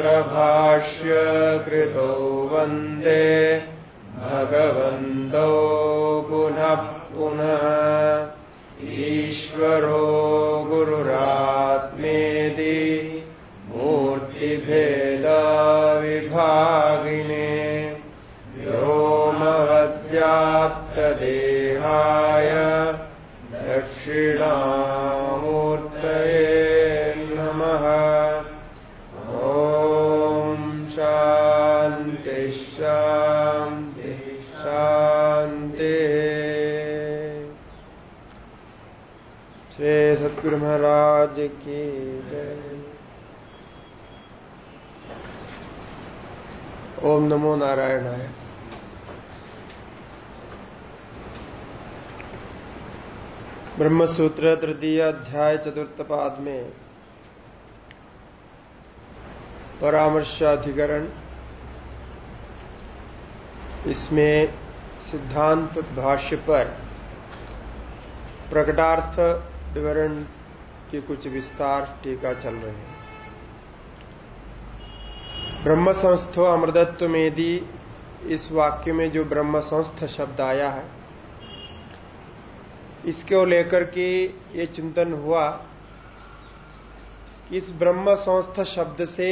सूत्रभाष्य कृतो वन्दे भगवन्तौ पुनः पुनः। ईश्वरो गुरुरात्मेति मूर्तिभेदाविभागिने व्योमवद्व्याप्तदेहाय दक्षिणामूर्तये महाराज की जय। ओम नमो नारायण नारायणाय। ब्रह्मसूत्र तृतीय अध्याय चतुर्थ पाद में परामर्शाधिकरण। इसमें सिद्धांत भाष्य पर प्रकटार्थ विवरण के कुछ विस्तार टीका चल रहे हैं। ब्रह्म संस्थो अमृतत्व मेदी इस वाक्य में जो ब्रह्म संस्थ शब्द आया है, इसको लेकर के ये चिंतन हुआ कि इस ब्रह्म संस्थ शब्द से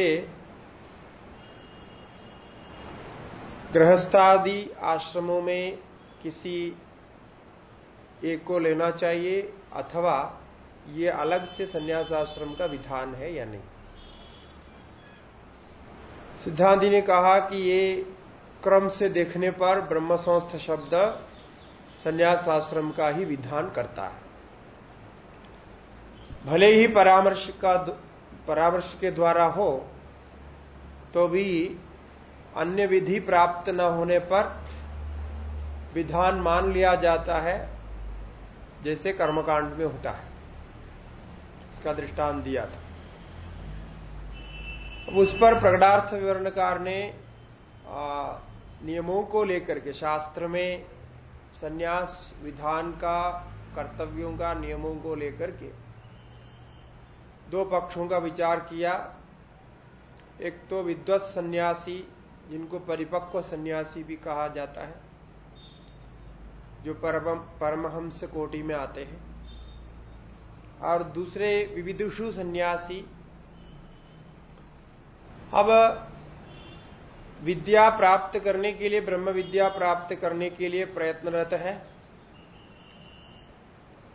गृहस्थादि आश्रमों में किसी एक को लेना चाहिए अथवा ये अलग से संन्यास आश्रम का विधान है या नहीं? सिद्धांति ने कहा कि ये क्रम से देखने पर ब्रह्म संस्थ शब्द संन्यास आश्रम का ही विधान करता है। भले ही परामर्श का परामर्श के द्वारा हो तो भी अन्य विधि प्राप्त न होने पर विधान मान लिया जाता है, जैसे कर्मकांड में होता है। इसका दृष्टांत दिया था। अब उस पर प्रकटार्थ विवरणकार ने नियमों को लेकर के, शास्त्र में संन्यास विधान का, कर्तव्यों का, नियमों को लेकर के, दो पक्षों का विचार किया। एक तो विद्वत सन्यासी, जिनको परिपक्व सन्यासी भी कहा जाता है, जो परम परमहंस कोटि में आते हैं। और दूसरे विविदुषु सन्यासी। अब विद्या प्राप्त करने के लिए, ब्रह्म विद्या प्राप्त करने के लिए प्रयत्नरत है।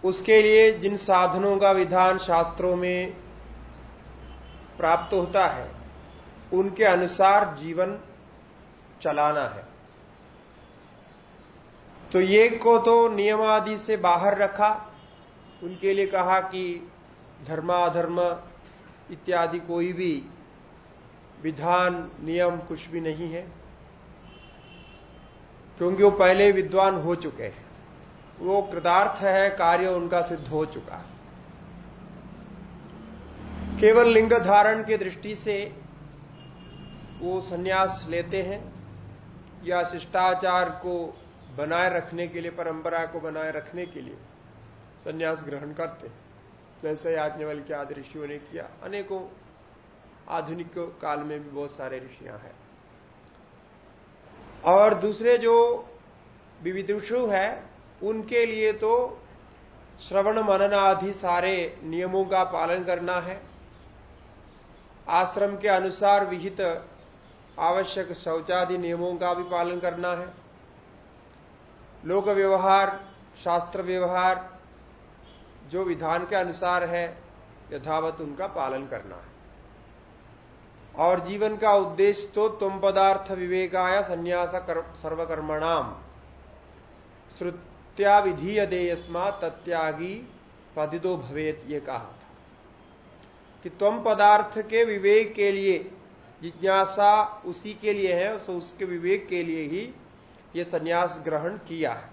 उसके लिए जिन साधनों का विधान शास्त्रों में प्राप्त होता है, उनके अनुसार जीवन चलाना है। तो ये को तो नियमादि से बाहर रखा उनके लिए कहा कि धर्माधर्म इत्यादि कोई भी विधान, नियम कुछ भी नहीं है। क्योंकि वो पहले विद्वान हो चुके हैं। वो कृतार्थ है, कार्य उनका सिद्ध हो चुका है। केवल लिंग धारण की दृष्टि से वो सन्यास लेते हैं या शिष्टाचार को बनाए रखने के लिए, परंपरा को बनाए रखने के लिए। सन्यास ग्रहण करते हैं। जैसे याज्ञवल के आदि ऋषियों ने किया। अनेकों आधुनिक काल में भी बहुत सारे ऋषियाँ हैं। और दूसरे जो विविधुषु है, उनके लिए तो श्रवण मनन आदि सारे नियमों का पालन करना है। आश्रम के अनुसार विहित आवश्यक शौचादि नियमों का भी पालन करना है। लोक व्यवहार, शास्त्र व्यवहार जो विधान के अनुसार है यथावत उनका पालन करना है। और जीवन का उद्देश्य तो तुम पदार्थ विवेकाय संन्यास कर, सर्वकर्मणाम। श्रुत्या विधीय देयस्मा तत्यागी पदिदो भवेत ये कहा था। कि तुम पदार्थ के विवेक के लिए जिज्ञासा उसी के लिए है तो उसके विवेक के लिए ही ये सन्यास ग्रहण किया है।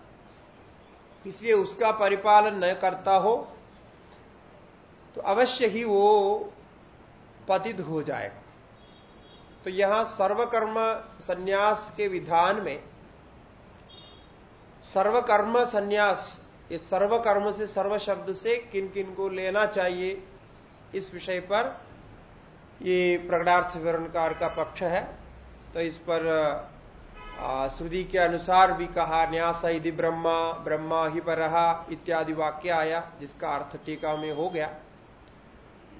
इसलिए उसका परिपालन न करता हो तो अवश्य ही वो पतित हो जाएगा। तो यहाँ सर्वकर्म सन्यास के विधान में सर्वकर्म सन्यास, ये सर्वकर्म से सर्व शब्द से किन किन को लेना चाहिए, इस विषय पर ये प्रगणार्थ विवरणकार का पक्ष है। तो इस पर श्रुति के अनुसार भी कहा, न्यास यदि ब्रह्मा ब्रह्मा ही पर इत्यादि वाक्य आया, जिसका अर्थ टीका में हो गया।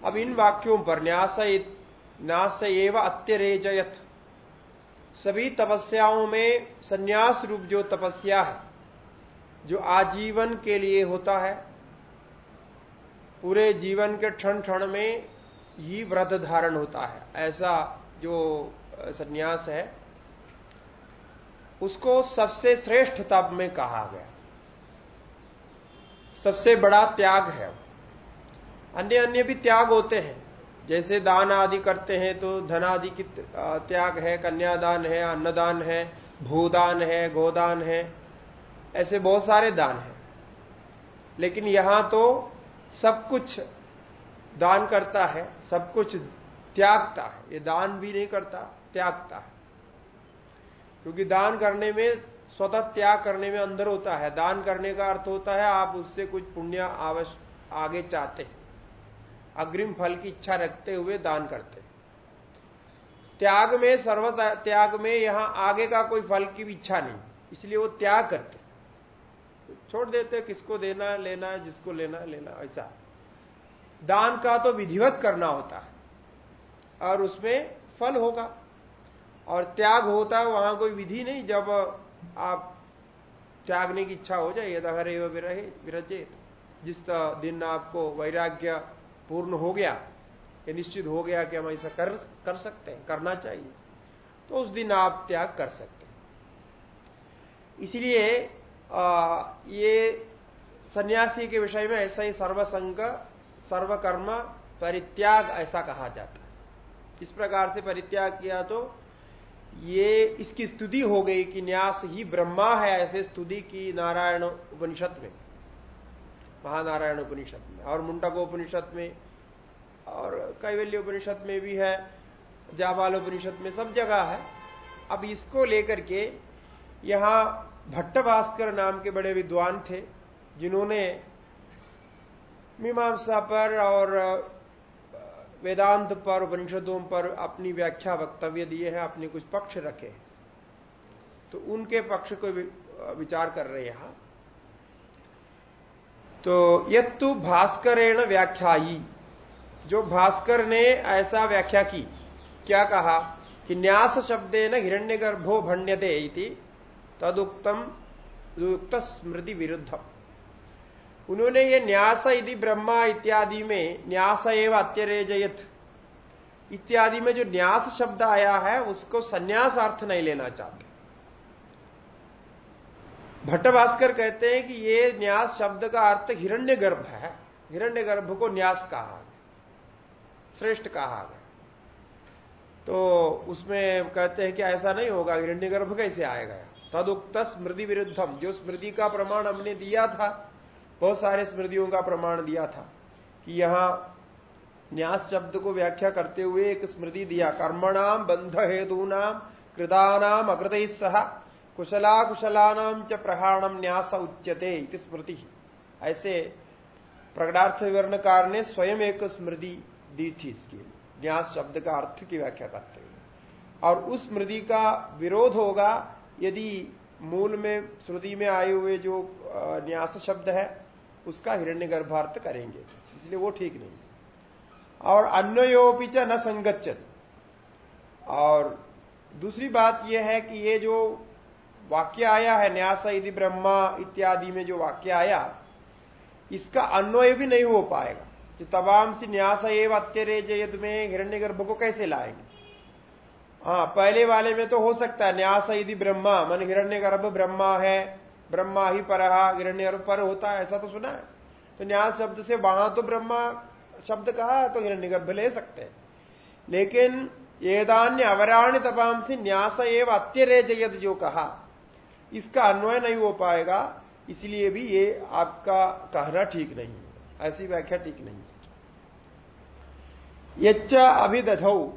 अब इन वाक्यों पर न्यास न्यास एवं अत्यरेजयत। सभी तपस्याओं में संन्यास रूप जो तपस्या है, जो आजीवन के लिए होता है, पूरे जीवन के क्षण क्षण में ही व्रत धारण होता है। ऐसा जो सन्यास है उसको सबसे श्रेष्ठ तप में कहा गया। सबसे बड़ा त्याग है। अन्य अन्य भी त्याग होते हैं। जैसे दान आदि करते हैं तो धन आदि की त्याग है, कन्यादान है, अन्नदान है, भूदान है, गोदान है, ऐसे बहुत सारे दान हैं। लेकिन यहाँ तो सब कुछ दान करता है, सब कुछ त्यागता है। ये दान भी नहीं करता, त्यागता है। क्योंकि दान करने में, स्वतः त्याग करने में अंदर होता है। दान करने का अर्थ होता है, आप उससे कुछ पुण्य आवश्य आगे चाहते हैं। अग्रिम फल की इच्छा रखते हुए दान करते त्याग में सर्व त्याग में यहाँ आगे का कोई फल की भी इच्छा नहीं। इसलिए वो त्याग करते छोड़ देते किसको देना, लेना, जिसको लेना लेना, ऐसा। दान का तो विधिवत करना होता है। और उसमें फल होगा। और त्याग होता है, वहाँ कोई विधि नहीं, जब आप त्यागने की इच्छा हो जाए, यदा हरे विरहे विरजे जिस दिन आपको वैराग्य पूर्ण हो गया, ये निश्चित हो गया कि हम ऐसा कर कर सकते हैं, करना चाहिए तो उस दिन आप त्याग कर सकते हैं। इसलिए ये सन्यासी के विषय में ऐसा ही सर्वसंग, सर्वकर्म, परित्याग ऐसा कहा जाता है। इस प्रकार से परित्याग किया तो ये इसकी स्तुति हो गई कि न्यास ही ब्रह्मा है ऐसे स्तुति की नारायण उपनिषद में, महानारायण उपनिषद में और मुंडक उपनिषद में और कैवल्य उपनिषद में भी है जाबाल उपनिषद में सब जगह है। अब इसको लेकर के यहाँ भट्टभास्कर नाम के बड़े विद्वान थे, जिन्होंने मीमांसा पर और वेदांत पर, उपनिषदों पर अपनी व्याख्या वक्तव्य दिए हैं, अपने कुछ पक्ष रखे तो उनके पक्ष को विचार कर रहे यहाँ। तो यत्तु भास्करेण व्याख्याई जो भास्कर ने ऐसा व्याख्या की, क्या कहा? कि न्यास शब्दे न हिरण्य गर्भो भण्यते तदुक्तम स्मृति विरुद्धम। उन्होंने ये न्यास यदि ब्रह्मा इत्यादि में न्यास एवं अत्यरेजयत। इत्यादि में जो न्यास शब्द आया है, उसको संन्यास अर्थ नहीं लेना चाहते। भट्टभास्कर कहते हैं कि ये न्यास शब्द का अर्थ हिरण्य गर्भ है। हिरण्य गर्भ को न्यास कहा श्रेष्ठ कहा गया। तो उसमें कहते हैं कि ऐसा नहीं होगा हिरण्य गर्भ कैसे आएगा? तदुक्त स्मृति विरुद्धम। जो स्मृति का प्रमाण हमने दिया था बहुत सारे स्मृतियों का प्रमाण दिया था कि यहाँ न्यास शब्द को व्याख्या करते हुए एक स्मृति दिया, कर्मणाम बंध हेतूनाम कृदानाम अकृत सह कुशला कुशलानाम च प्रहाणम न्यास उच्यते स्मृति। ऐसे प्रगडार्थ विवरणकार ने स्वयं एक स्मृति दी थी इसके लिए, न्यास शब्द का अर्थ की व्याख्या करते हुए। और उस स्मृति का विरोध होगा यदि मूल में श्रुति में आए हुए जो न्यास शब्द है उसका हिरण्य गर्भार्थ करेंगे। इसलिए वो ठीक नहीं और अन्योपी च न संगच्छत। और दूसरी बात यह है कि ये जो वाक्य आया है, न्यास यदि ब्रह्मा इत्यादि में जो वाक्य आया, इसका अन्वय भी नहीं हो पाएगा। जो तमाम से न्यास एवं अत्यरेजयद में हिरण्य गर्भ को कैसे लाएँगे? हाँ पहले वाले में तो हो सकता है, न्यास यदि ब्रह्मा, मन हिरण्य गर्भ ब्रह्मा है ब्रह्मा ही पर हिरण्य पर होता है, ऐसा तो सुना है। तो न्यास शब्द से वहाँ तो ब्रह्मा शब्द कहा तो हिरण्य गर्भ ले सकते हैं। लेकिन एदान्य अवराणी तपांसी न्यास एवं अत्यरेजयत जो कहा, इसका अन्वय नहीं हो पाएगा, इसलिए भी ये आपका कहना ठीक नहीं ऐसी व्याख्या ठीक नहीं यच्च अभिदधौ,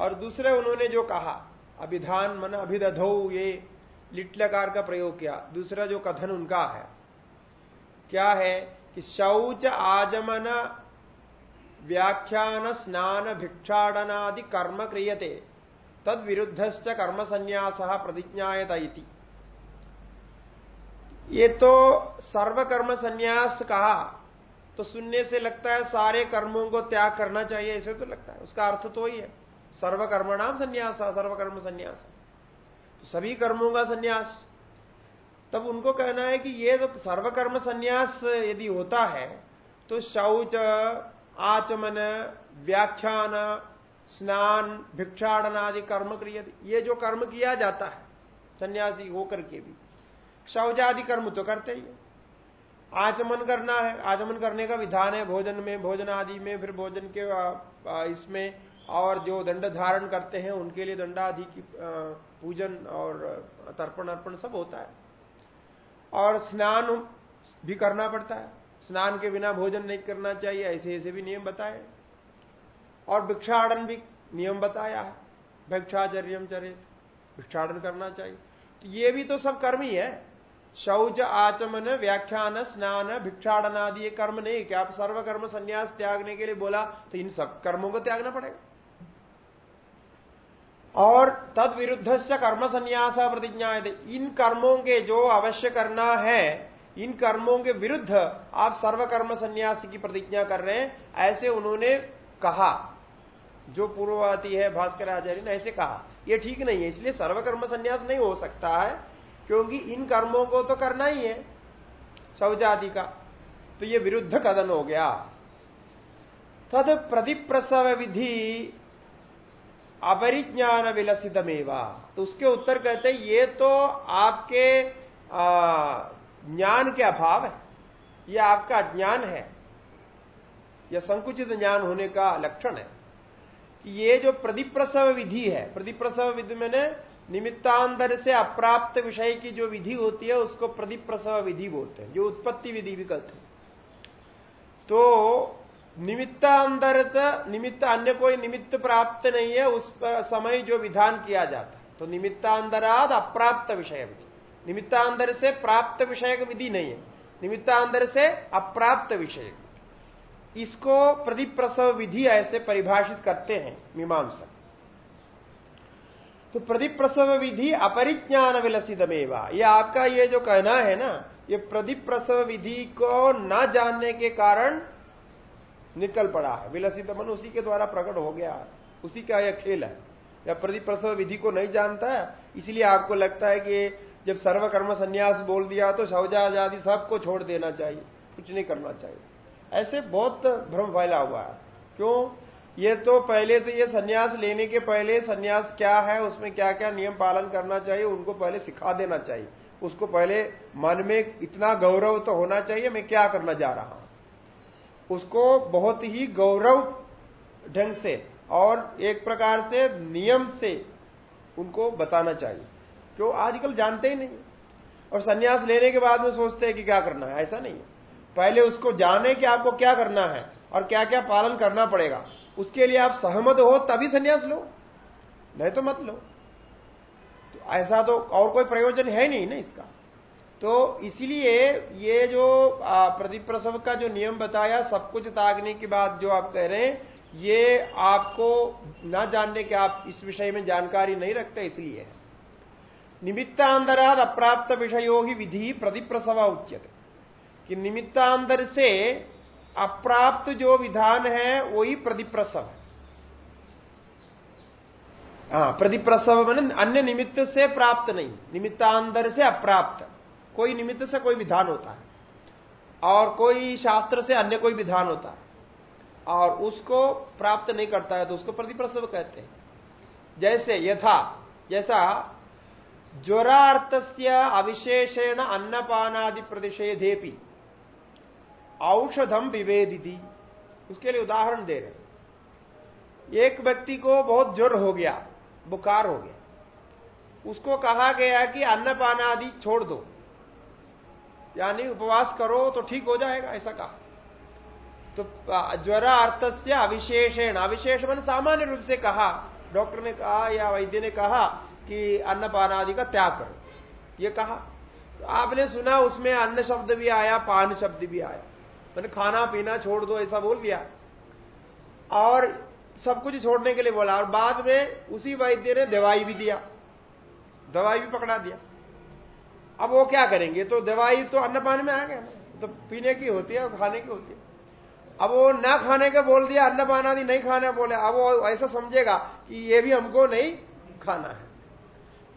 और दूसरे उन्होंने जो कहा, अभिधान मन अभिदधौ ये लिटलकार का प्रयोग किया। दूसरा जो कथन उनका है, क्या है कि शौच आजमन व्याख्यान स्नान भिक्षाടनादि कर्म क्रियते, तद विरुद्धश्च कर्म संन्यास प्रतिज्ञात ये तो सर्वकर्म संन्यास कहा तो सुनने से लगता है सारे कर्मों को त्याग करना चाहिए, ऐसे तो लगता है, उसका अर्थ तो ही है। सर्वकर्म नाम संन्यास, सर्वकर्म संन्यास। सभी कर्मों का संन्यास। तब उनको कहना है कि ये तो सर्वकर्म संन्यास यदि होता है तो शौच, आचमन, व्याख्यान, स्नान भिक्षाടन आदि कर्म क्रिय ये जो कर्म किया जाता है, सन्यासी होकर के भी शौच आदि कर्म तो करते ही आचमन करना है, आचमन करने का विधान है, भोजन में, भोजन आदि में, फिर भोजन के इसमें और जो दंड धारण करते हैं, उनके लिए दंडादि की पूजन और तर्पण अर्पण सब होता है। और स्नान भी करना पड़ता है। स्नान के बिना भोजन नहीं करना चाहिए, ऐसे ऐसे भी नियम बताए। और भिक्षाड़न भी नियम बताया है। भिक्षाचर्यम चरित भिक्षाड़न करना चाहिए। तो ये भी तो सब कर्म ही है। शौच, आचमन, व्याख्यान, स्नान भिक्षाड़न आदि ये कर्म नहीं। क्या आप सर्व कर्म संन्यास त्यागने के लिए बोला तो इन सब कर्मों को त्यागना पड़ेगा। और तद विरुद्ध से कर्म संन्यास प्रतिज्ञा इन कर्मों के जो अवश्य करना है, इन कर्मों के विरुद्ध आप सर्वकर्म संन्यास की प्रतिज्ञा कर रहे हैं, ऐसे उन्होंने कहा। जो पूर्ववाती है भास्कर आचार्य ने ऐसे कहा। यह ठीक नहीं है, इसलिए सर्वकर्म संन्यास नहीं हो सकता है, क्योंकि इन कर्मों को तो करना ही है शौचादि का। तो ये विरुद्ध कदन हो गया। तद प्रतिप्रसव विधि अपरिज्ञान विलसितमेवा तो उसके उत्तर कहते हैं, ये तो आपके ज्ञान के अभाव है। यह आपका ज्ञान है। यह संकुचित ज्ञान होने का लक्षण है कि ये जो प्रतिप्रसव विधि है, प्रतिप्रसव विधि मैंने निमित्तांतर से अप्राप्त विषय की जो विधि होती है, उसको प्रतिप्रसव विधि बोलते हैं, जो उत्पत्ति विधि भी कहते हैं। तो निमित्तांतरत, निमित्त अन्य कोई निमित्त प्राप्त नहीं है, उस समय जो विधान किया जाता तो निमित्तांतराद अप्राप्त विषय विधि। निमित्तांतर से प्राप्त विषय विधि नहीं है। निमित्तांतर से अप्राप्त विषय। इसको प्रतिप्रसव विधि ऐसे परिभाषित करते हैं, मीमांसा। तो प्रतिप्रसव विधि अपरिज्ञान विलसितमेवा। ये आपका ये जो कहना है ना, ये प्रतिप्रसव विधि को न जानने के कारण निकल पड़ा है। विलसित मन उसी के द्वारा प्रकट हो गया उसी का यह खेल है। या प्रतिप्रसव विधि को नहीं जानता है, इसलिए आपको लगता है कि जब सर्वकर्म संन्यास बोल दिया तो शौजाज आदि सबको छोड़ देना चाहिए, कुछ नहीं करना चाहिए। ऐसे बहुत भ्रम फैला हुआ है। क्यों? ये तो पहले तो ये सन्यास लेने के पहले सन्यास क्या है, उसमें क्या क्या नियम पालन करना चाहिए, उनको पहले सिखा देना चाहिए। उसको पहले मन में इतना गौरव तो होना चाहिए, मैं क्या करना जा रहा हूँ? उसको बहुत ही गौरव ढंग से और एक प्रकार से नियम से उनको बताना चाहिए। क्यों? आजकल जानते ही नहीं। और सन्यास लेने के बाद में सोचते हैं कि क्या करना है। ऐसा नहीं पहले उसको जाने कि आपको क्या करना है और क्या क्या पालन करना पड़ेगा। उसके लिए आप सहमत हो, तभी सन्यास लो। नहीं तो मत लो। तो ऐसा तो और कोई प्रयोजन है नहीं ना इसका। तो इसलिए ये जो प्रतिप्रसव का जो नियम बताया, सब कुछ तागने के बाद जो आप कह रहे हैं, ये आपको ना जानने के, आप इस विषय में जानकारी नहीं रखते इसलिए। है निमित्तांतराद अप्राप्त विषयों ही विधि प्रतिप्रसव उचित कि निमित्तांतर से अप्राप्त जो विधान है, वही प्रतिप्रसव है, प्रतिप्रसव मैंने अन्य निमित्त से प्राप्त नहीं, निमित्तांतर से अप्राप्त। कोई निमित्त से कोई विधान होता है। और कोई शास्त्र से अन्य कोई विधान होता है। और उसको प्राप्त नहीं करता है तो उसको प्रतिप्रसव कहते हैं। जैसे यथा, जैसा ज्वरार्थ अविशेषेण अन्नपानादि प्रतिषेधेपी औषधम विवेदिति। उसके लिए उदाहरण दे रहे एक व्यक्ति को बहुत ज्वर हो गया, बुखार हो गया। उसको कहा गया कि अन्नपानादि छोड़ दो। यानी उपवास करो तो ठीक हो जाएगा, ऐसा कहा। तो ज्वरा अर्थ से अविशेषण। अविशेष मन सामान्य रूप से कहा, डॉक्टर ने कहा या वैद्य ने कहा कि अन्नपान आदि का त्याग करो। ये कहा। तो आपने सुना, उसमें अन्न शब्द भी आया, पान शब्द भी आया। मैंने खाना पीना छोड़ दो, ऐसा बोल दिया। और सब कुछ छोड़ने के लिए बोला। और बाद में उसी वैद्य ने दवाई भी दिया। दवाई भी पकड़ा दिया। अब वो क्या करेंगे? तो दवाई तो अन्न पानी में आ गया। ना तो पीने की होती है और खाने की होती है। अब वो ना खाने का बोल दिया अन्न पान आदि नहीं खाना बोले, अब वो ऐसा समझेगा कि ये भी हमको नहीं खाना है।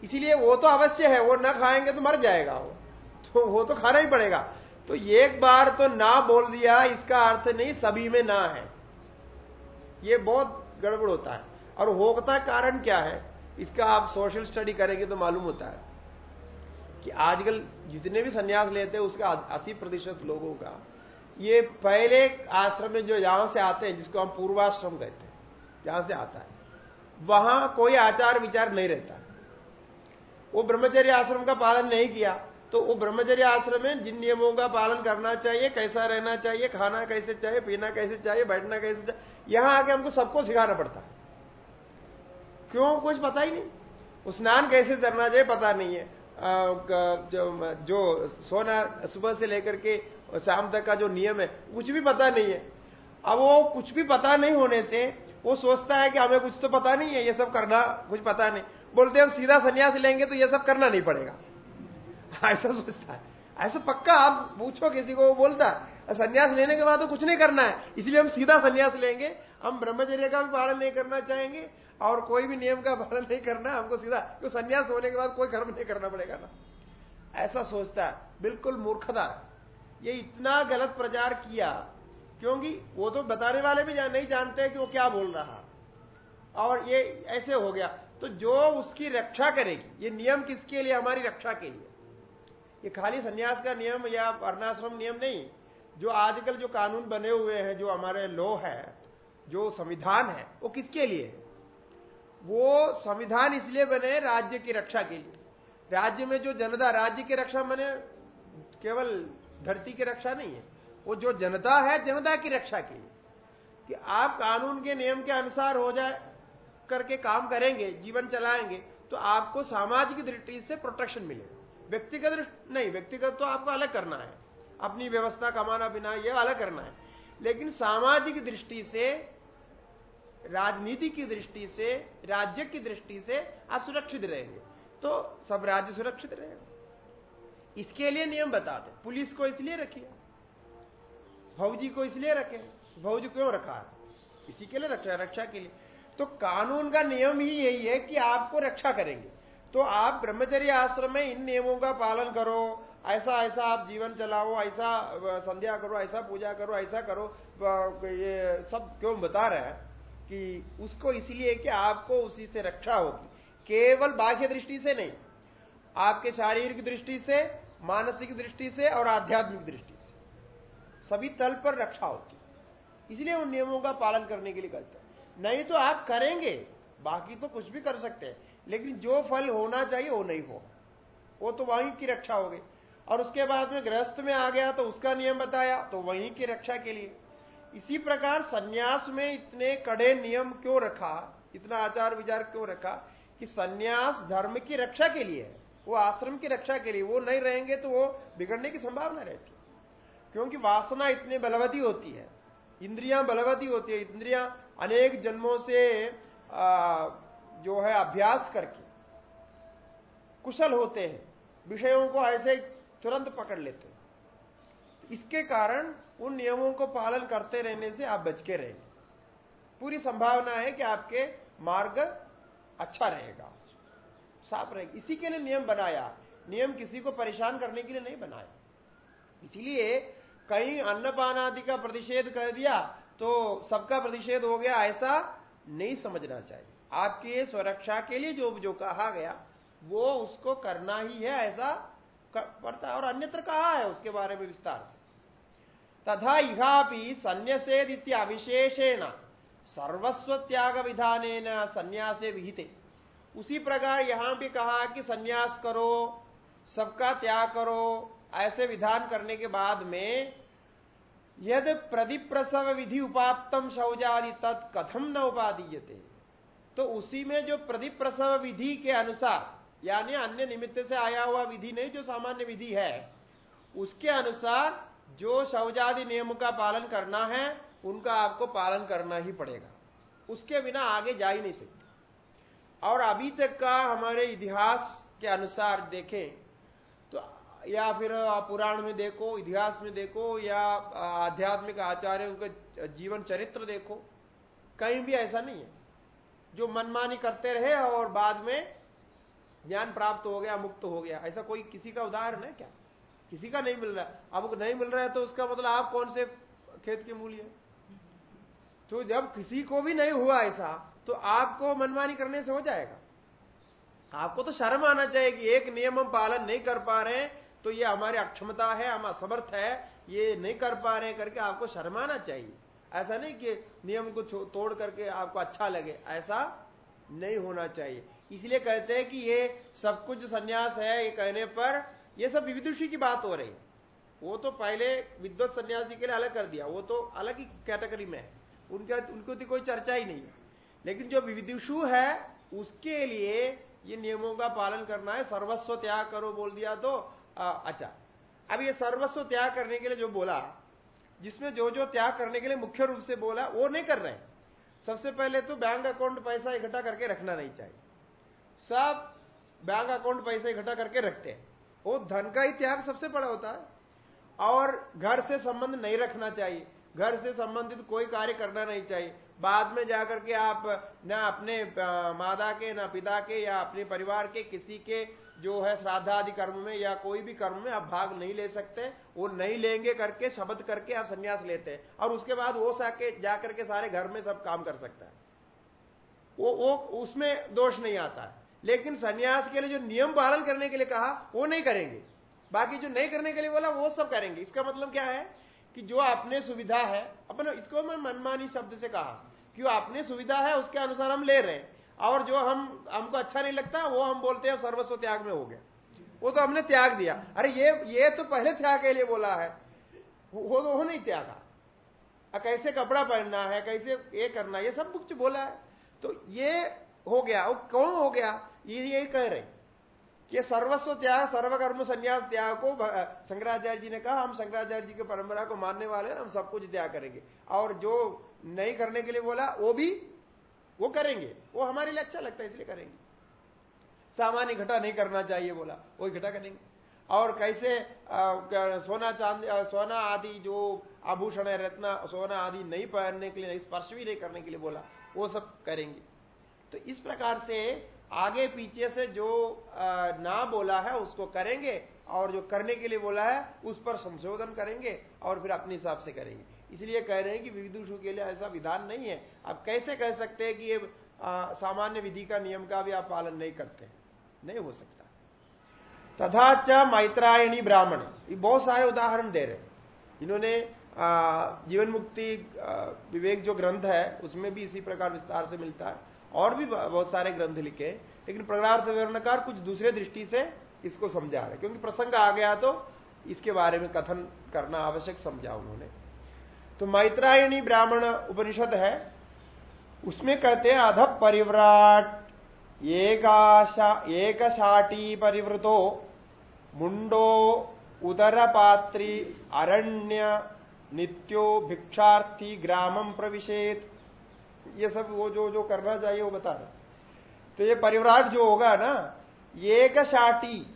इसीलिए वो तो अवश्य है, वो ना खाएँगे तो मर जाएगा वो। तो वो तो खाना ही पड़ेगा। तो एक बार तो ना बोल दिया, इसका अर्थ नहीं सभी में ना है। ये बहुत गड़बड़ होता है। और होता कारण क्या है? इसका आप सोशल स्टडी करेंगे तो मालूम होता है। कि आजकल जितने भी संन्यास लेते हैं, उसका अस्सी प्रतिशत लोगों का। ये पहले आश्रम में जो यहाँ से आते हैं, जिसको हम पूर्वाश्रम कहते हैं, जहाँ से आता है, वहाँ कोई आचार विचार नहीं रहता। वो ब्रह्मचर्य आश्रम का पालन नहीं किया तो वो ब्रह्मचर्य आश्रम में जिन नियमों का पालन करना चाहिए, कैसा रहना चाहिए, खाना कैसे चाहिए, पीना कैसे चाहिए, बैठना कैसे चाहिए, यहाँ आके हमको सबको सिखाना पड़ता है। क्यों? कुछ पता ही नहीं। स्नान कैसे करना चाहिए, पता नहीं है। जो, जो सोना सुबह से लेकर के शाम तक का जो नियम है कुछ भी पता नहीं है। अब वो कुछ भी पता नहीं होने से वो सोचता है कि हमें कुछ तो पता नहीं है ये सब करना कुछ पता नहीं। बोलते हम सीधा संन्यास लेंगे तो ये सब करना नहीं पड़ेगा। ऐसा सोचता है। ऐसा पक्का आप पूछो किसी को वो बोलता है संन्यास लेने के बाद तो कुछ नहीं करना है इसलिए हम सीधा संन्यास लेंगे हम ब्रह्मचर्य का भी पालन नहीं करना चाहेंगे और कोई भी नियम का पालन नहीं करना, हमको सीधा तो संन्यास होने के बाद कोई कर्म नहीं करना पड़ेगा ना। ऐसा सोचता है। बिल्कुल मूर्खता। ये इतना गलत प्रचार किया, क्योंकि वो तो बताने वाले भी नहीं जानते कि वो क्या बोल रहा। और ये ऐसे हो गया। तो जो उसकी रक्षा करेगी, ये नियम किसके लिए? हमारी रक्षा के लिए। ये खाली सन्यास का नियम या वर्णाश्रम नियम नहीं। जो आजकल जो कानून बने हुए हैं, जो हमारे लो है जो संविधान है, वो किसके लिए है? वो संविधान इसलिए बने राज्य की रक्षा के लिए। राज्य में जो जनता, राज्य की रक्षा बने केवल धरती की रक्षा नहीं है, वो जो जनता है, जनता की रक्षा के लिए। कि आप कानून के नियम के अनुसार हो जाए, करके काम करेंगे, जीवन चलाएँगे तो आपको सामाजिक दृष्टि से प्रोटेक्शन मिलेगा। व्यक्तिगत नहीं, व्यक्तिगत तो आपको अलग करना है। अपनी व्यवस्था कमाना, बिना यह अलग करना है। लेकिन सामाजिक दृष्टि से, राजनीति की दृष्टि से, राज्य की दृष्टि से आप सुरक्षित रहेंगे। तो सब राज्य सुरक्षित रहेगा इसके लिए नियम बताते पुलिस को इसलिए रखिए। भौजी को इसलिए रखे। फौजी क्यों रखा है? इसी के लिए रखा रक्षा के लिए। तो कानून का नियम ही यही है कि आपको रक्षा करेंगे। तो आप ब्रह्मचर्य आश्रम में इन नियमों का पालन करो ऐसा ऐसा आप जीवन चलाओ, ऐसा संध्या करो, ऐसा पूजा करो, ऐसा करो ये सब क्यों बता रहे हैं कि उसको इसलिए कि आपको उसी से रक्षा होगी। केवल बाह्य दृष्टि से नहीं, आपके शारीरिक दृष्टि से, मानसिक दृष्टि से और आध्यात्मिक दृष्टि से। सभी तल पर रक्षा होती इसलिए उन नियमों का पालन करने के लिए कहते हैं। नहीं तो आप करेंगे, बाकी तो कुछ भी कर सकते हैं, लेकिन जो फल होना चाहिए, वो नहीं होगा। वो तो वहीं की रक्षा हो गई और उसके बाद में गृहस्थ में आ गया तो उसका नियम बताया तो वहीं की रक्षा के लिए। इसी प्रकार सन्यास में इतने कड़े नियम क्यों रखा इतना आचार विचार क्यों रखा कि सन्यास धर्म की रक्षा के लिए है वो आश्रम की रक्षा के लिए वो नहीं रहेंगे तो वो बिगड़ने की संभावना रहती है। क्योंकि वासना इतनी बलवती होती है इंद्रियाँ बलवती होती है इंद्रियाँ अनेक जन्मों से आ, जो है अभ्यास करके कुशल होते हैं विषयों को ऐसे तुरंत पकड़ लेते हैं। इसके कारण उन नियमों को पालन करते रहने से आप बच के रहेंगे। पूरी संभावना है कि आपके मार्ग अच्छा रहेगा। साफ़ रहेगा इसी के लिए नियम बनाया। नियम किसी को परेशान करने के लिए नहीं बनाया। इसीलिए कहीं अन्नपान आदि का प्रतिषेध कर दिया तो सबका प्रतिषेध हो गया, ऐसा नहीं समझना चाहिए। आपके सुरक्षा के लिए जो जो कहा गया, वो उसको करना ही है, ऐसा पड़ता है और अन्यत्र कहा है उसके बारे में विस्तार से। तथा इहापि संन्यसेद अविशेषेण सर्वस्व त्याग विधान संन्यास विहित। उसी प्रकार यहाँ भी कहा कि संन्यास करो, सबका त्याग करो, ऐसे विधान करने के बाद में यद प्रसव विधि उपाप्तम शौचादि तत् कथम न उपादीयते। तो उसी में जो प्रदिप्रसव विधि के अनुसार यानी अन्य निमित्त से आया हुआ विधि नहीं, जो सामान्य विधि है। उसके अनुसार जो शौचादि नियम का पालन करना है, उनका आपको पालन करना ही पड़ेगा। उसके बिना आगे जा ही नहीं सकते। और अभी तक का हमारे इतिहास के अनुसार देखें तो या फिर पुराण में देखो, इतिहास में देखो, या आध्यात्मिक आचार्यों के जीवन चरित्र देखो, कहीं भी ऐसा नहीं है। जो मनमानी करते रहे और बाद में ज्ञान प्राप्त हो गया, मुक्त हो गया। ऐसा कोई किसी का उदाहरण है क्या? किसी का नहीं मिल रहा अब नहीं मिल रहा है तो उसका मतलब आप कौन से खेत के मूल्य तो जब किसी को भी नहीं हुआ ऐसा तो आपको मनमानी करने से हो जाएगा। आपको तो शर्म आना चाहिए कि एक नियम हम पालन नहीं कर पा रहे हैं तो ये हमारी अक्षमता है, हम असमर्थ है, ये नहीं कर पा रहे करके आपको शर्माना चाहिए। ऐसा नहीं कि नियम को तोड़ करके आपको अच्छा लगे, ऐसा नहीं होना चाहिए। इसलिए कहते हैं कि ये सब कुछ संन्यास है ये कहने पर ये सब विविदुषी की बात हो रही वो तो पहले विद्वत सन्यासी के लिए अलग कर दिया वो तो अलग ही कैटेगरी में है। उनका उनको तो कोई चर्चा ही नहीं लेकिन जो विविदुषु है उसके लिए ये नियमों का पालन करना है। सर्वस्व त्याग करो बोल दिया तो आ, अच्छा। अब ये सर्वस्व त्याग करने के लिए जो बोला जिसमें जो जो त्याग करने के लिए मुख्य रूप से बोला वो नहीं कर रहे सबसे पहले तो बैंक अकाउंट पैसा इकट्ठा करके रखना नहीं चाहिए। सब बैंक अकाउंट पैसे इकट्ठा करके रखते हैं। वो धन का ही त्याग सबसे बड़ा होता है। और घर से संबंध नहीं रखना चाहिए। घर से संबंधित कोई कार्य करना नहीं चाहिए। बाद में जाकर के आप ना अपने माता के, ना पिता के, या अपने परिवार के, किसी के जो है श्राद्धादि कर्म में या कोई भी कर्म में आप भाग नहीं ले सकते। वो नहीं लेंगे करके शब्द करके आप संन्यास लेते हैं। और उसके बाद वो साके, जाकर के सारे घर में सब काम कर सकता है। वो वो, उसमें दोष नहीं आता है। लेकिन संन्यास के लिए जो नियम पालन करने के लिए कहा, वो नहीं करेंगे। बाकी जो नहीं करने के लिए बोला, वो सब करेंगे। इसका मतलब क्या है कि जो अपने सुविधा है, अपने इसको मैं मनमानी शब्द से कहा कि वो अपने सुविधा है, उसके अनुसार हम ले रहे हैं। और जो हम, हमको अच्छा नहीं लगता, वो हम बोलते हैं, सर्वस्व त्याग में हो गया। वो तो हमने त्याग दिया। अरे ये ये तो पहले त्याग के लिए बोला है। वो तो वो नहीं त्यागा। कैसे कपड़ा पहनना है, कैसे ये करना ये सब कुछ बोला है। तो ये हो गया। वो कौन हो गया? ये यही कह रहे कि सर्वस्व त्याग सर्वकर्म संन्यास त्याग को शंकराचार्य जी ने कहा हम शंकराचार्य जी की परंपरा को मानने वाले हैं हम सब कुछ त्याग करेंगे। और जो नहीं करने के लिए बोला वो भी वो करेंगे। वो हमारे लिए अच्छा लगता है इसलिए करेंगे। सामान्य घटा नहीं करना चाहिए बोला वो घटा करेंगे। और कैसे आ, सोना चाँद सोना आदि जो आभूषण है रत्न सोना आदि नहीं पहनने के लिए स्पर्श भी नहीं करने के लिए बोला वो सब करेंगे। तो इस प्रकार से आगे पीछे से जो ना बोला है, उसको करेंगे, और जो करने के लिए बोला है, उस पर संशोधन करेंगे, और फिर अपने हिसाब से करेंगे। इसलिए कह रहे हैं कि विविधुषु के लिए ऐसा विधान नहीं है। आप कैसे कह सकते हैं कि ये सामान्य विधि का नियम का भी आप पालन नहीं करते नहीं हो सकता। तथा च मैत्रायणी ब्राह्मण। ये बहुत सारे उदाहरण दे रहे हैं। इन्होंने जीवन मुक्ति विवेक जो ग्रंथ है, उसमें भी इसी प्रकार विस्तार से मिलता है। और भी बहुत सारे ग्रंथ लिखे लेकिन प्रणार्थ विवरणकार कुछ दूसरे दृष्टि से इसको समझा रहे क्योंकि प्रसंग आ गया तो इसके बारे में कथन करना आवश्यक समझा उन्होंने। तो मैत्रायणी ब्राह्मण उपनिषद है, उसमें कहते हैं, अध परिव्राट एक शाटी परिवृतो, मुंडो उदर पात्री अरण्य, नित्यो भिक्षार्थी ग्रामम प्रविशेत। ये सब वो जो जो करना चाहिए वो बता रहे तो ये परिवराट जो होगा ना एक शाटी,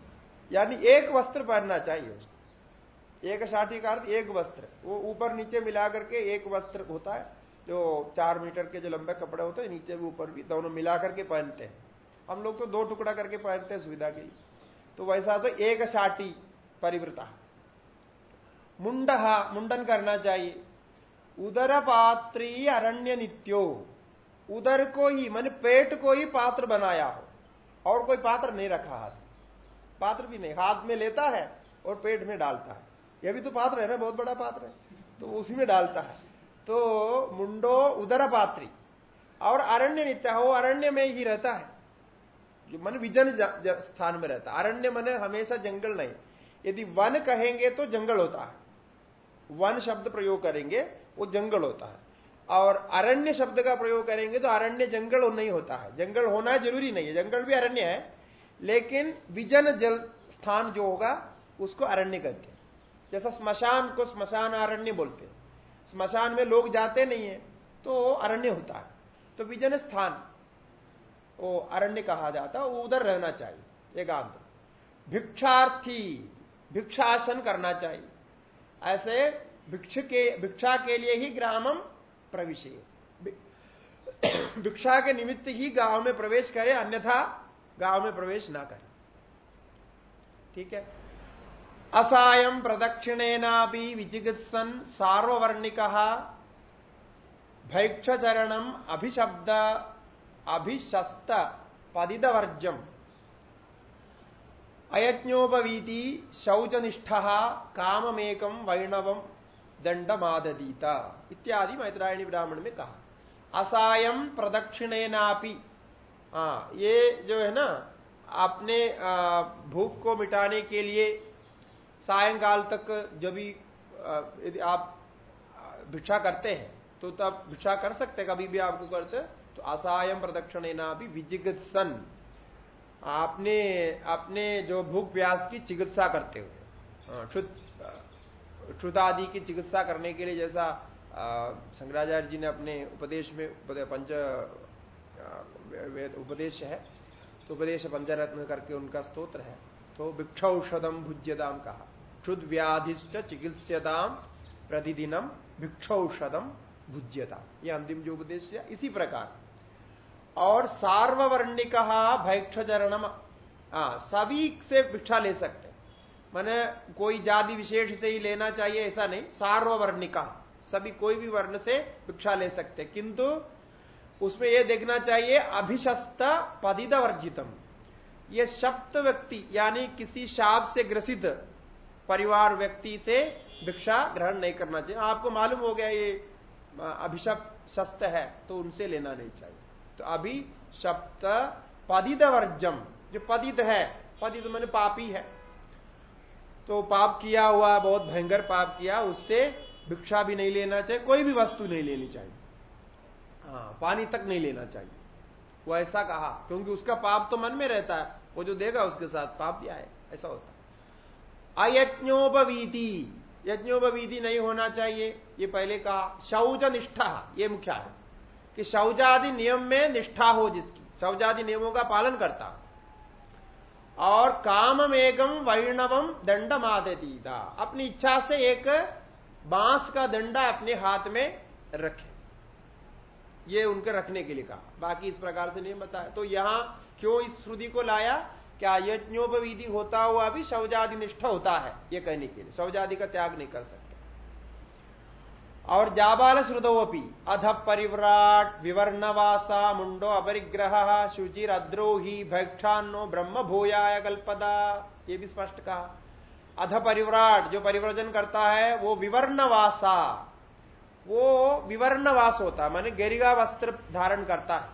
यानी एक वस्त्र पहनना चाहिए उसको। एक शाटी का अर्थ एक वस्त्र। वो ऊपर नीचे मिला करके एक वस्त्र होता है, जो चार मीटर के जो लंबे कपड़े होते हैं, नीचे भी ऊपर भी, दोनों मिला करके पहनते हैं। हम लोग तो दो टुकड़ा करके पहनते हैं सुविधा के लिए। तो वैसा तो एक शाटी परिवृता मुंड मुंडन करना चाहिए। उदर पात्री अरण्य नित्यो उदर को ही, मान पेट को ही पात्र बनाया हो। और कोई पात्र नहीं रखा हाथ पात्र भी नहीं, हाथ में लेता है और पेट में डालता है। यह भी तो पात्र है ना, बहुत बड़ा पात्र है। तो उसी में डालता है। तो मुंडो उदर पात्री और अरण्य नित्य हो, अरण्य में ही रहता है। जो मन विजन स्थान में रहता है। अरण्य मन हमेशा जंगल नहीं। यदि वन कहेंगे तो जंगल होता है। वन शब्द प्रयोग करेंगे वो जंगल होता है। और अरण्य शब्द का प्रयोग करेंगे तो अरण्य जंगल नहीं होता है। जंगल होना ज़रूरी नहीं है, जंगल भी अरण्य है, लेकिन विजन जल स्थान जो होगा, उसको अरण्य कहते हैं। जैसा स्मशान को स्मशान अरण्य बोलते हैं। स्मशान में लोग जाते नहीं है तो अरण्य होता है। तो विजन स्थान, वो अरण्य कहा जाता है उधर रहना चाहिए, एकांत। भिक्षार्थी, भिक्षासन करना चाहिए। ऐसे भिक्ष के, भिक्षा के लिए ही ग्रामम प्रवेश भिक्षा के निमित्त ही गाँव में प्रवेश करे, अन्यथा गाँव में प्रवेश ना करे। ठीक है? असायम प्रदक्षिणेना भी विचिकित्सन सार्ववर्णिक भैक्षचरणम अभिशब्द अभिशस्त पदितवर्जम अयज्ञोपवीति शौचनिष्ठ काममेकम वैणवम दंडमादीता इत्यादि मैत्रायणी ब्राह्मण में कहा। असायम प्रदक्षिणेनापि। हाँ ये जो है ना अपने भूख को मिटाने के लिए सायंकाल तक जब भी यदि आप भिक्षा करते हैं तो तब भिक्षा कर सकते कभी भी आपको करते तो असायम प्रदक्षिण ना भी विजिगत सन आपने अपने जो भूख प्यास की चिकित्सा करते हुए क्षुद आदि की चिकित्सा करने के लिए जैसा शंकराचार्य जी ने अपने उपदेश में पंच उपदेश है तो उपदेश पंचरत्न करके उनका स्तोत्र है। तो भिक्षौषधम भुज्यदाम कहा। क्षुद व्याधिश्च चिकित्स्यताम प्रतिदिनम भिक्षौषधम भुज्यता। ये अंतिम जो उपदेश है, इसी प्रकार। और सार्ववर्णिक भैक्षचरणम सभी से भिक्षा ले सकते मैंने कोई जाति विशेष से ही लेना चाहिए, ऐसा नहीं। सार्ववर्णिका। सभी कोई भी वर्ण से भिक्षा ले सकते किंतु उसमें यह देखना चाहिए, अभिशस्त पदित वर्जितम ये सप्त व्यक्ति, यानी किसी शाप से ग्रसित परिवार व्यक्ति से भिक्षा ग्रहण नहीं करना चाहिए। आपको मालूम हो गया ये अभिशप्त शस्त है तो उनसे लेना नहीं चाहिए। तो अभी सप्त पदित वर्जम जो पदित है पदित मैंने पापी है। तो पाप किया हुआ बहुत भयंकर पाप किया, उससे भिक्षा भी नहीं लेना चाहिए, कोई भी वस्तु नहीं लेनी चाहिए। हाँ पानी तक नहीं लेना चाहिए। वो ऐसा कहा, क्योंकि उसका पाप तो मन में रहता है, वो जो देगा उसके साथ पाप भी आए, ऐसा होता है। अयज्ञोपवीति, यज्ञोपवीति नहीं होना चाहिए, ये पहले कहा शौच निष्ठा ये मुख्य है, कि शौचादि नियम में निष्ठा हो जिसकी, शौचादि नियमों का पालन करता और कामम एकम वैणवम दंड मादतीता अपनी इच्छा से एक बाँस का दंडा अपने हाथ में रखे। ये उनके रखने के लिए कहा। बाकी इस प्रकार से नहीं बताया। तो यहाँ क्यों इस श्रुति को लाया? क्या यज्ञोपविधि होता हुआ भी शौजादि निष्ठा होता है? ये कहने के लिए। शवजादि का त्याग नहीं कर सकते। और जाबाल श्रुतोपी अध परिव्राट विवर्णवासा मुंडो अपरिग्रह शुचिर अद्रोही भैक्षान्नो ब्रह्म भूयाय कल्पदा। ये भी स्पष्ट कहा। अध परिव्राट जो परिवर्जन करता है, वो विवर्णवासा। वो विवर्णवास होता है, माने गेरिगा वस्त्र धारण करता है।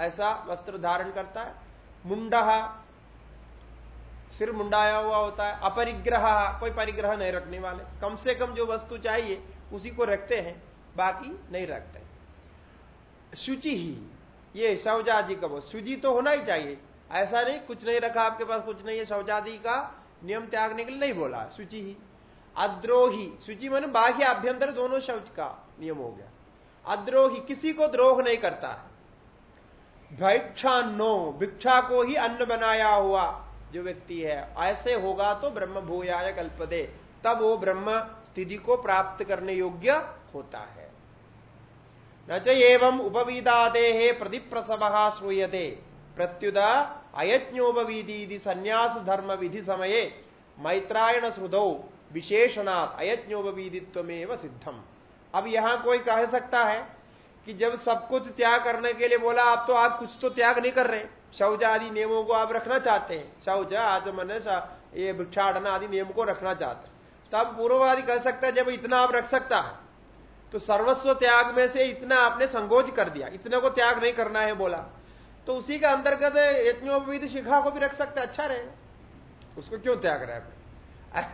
ऐसा वस्त्र धारण करता है। मुंडा सिर मुंडाया हुआ होता है, अपरिग्रह, कोई परिग्रह नहीं रखने वाले। कम से कम जो वस्तु चाहिए उसी को रखते हैं, बाकी नहीं रखते शुचि ही, ये शौजादी का वो शुचि तो होना ही चाहिए। ऐसा नहीं, कुछ नहीं रखा आपके पास, कुछ नहीं है शौजादी का नियम त्यागने के लिए नहीं बोला। शुचि ही। अद्रोही, शुचि मन बाह्य अभ्यंतर दोनों शौच का नियम हो गया। अद्रोही किसी को द्रोह नहीं करता। भिक्षान्नो, भिक्षा को ही अन्न बनाया हुआ जो व्यक्ति है, ऐसे होगा तो ब्रह्म भूयाय कल्पदे तब वो ब्रह्म स्थिति को प्राप्त करने योग्य होता है। न च एवं उपवीदादे प्रतिप्रसव श्रूयते। प्रत्युद अयज्ञोपवीदी संन्यास धर्म विधि समये मैत्रायण श्रुदौ विशेषणात् अयज्ञोपवीदित्व सिद्धम। अब यहाँ कोई कह सकता है कि जब सब कुछ त्याग करने के लिए बोला, आप तो आप कुछ तो त्याग नहीं कर रहे। शौच आदि नियमों को आप रखना चाहते हैं। शौच, आचमन ये भिक्षाटन आदि नियम को रखना चाहते हैं। तब पूर्ववादी कह सकता है, जब इतना आप रख सकता है तो सर्वस्व त्याग में से इतना आपने संगोज कर दिया, इतने को त्याग नहीं करना है बोला। तो उसी का अंतर्गत यज्ञोपविध शिखा को भी रख सकते अच्छा रहेगा उसको क्यों त्याग रहा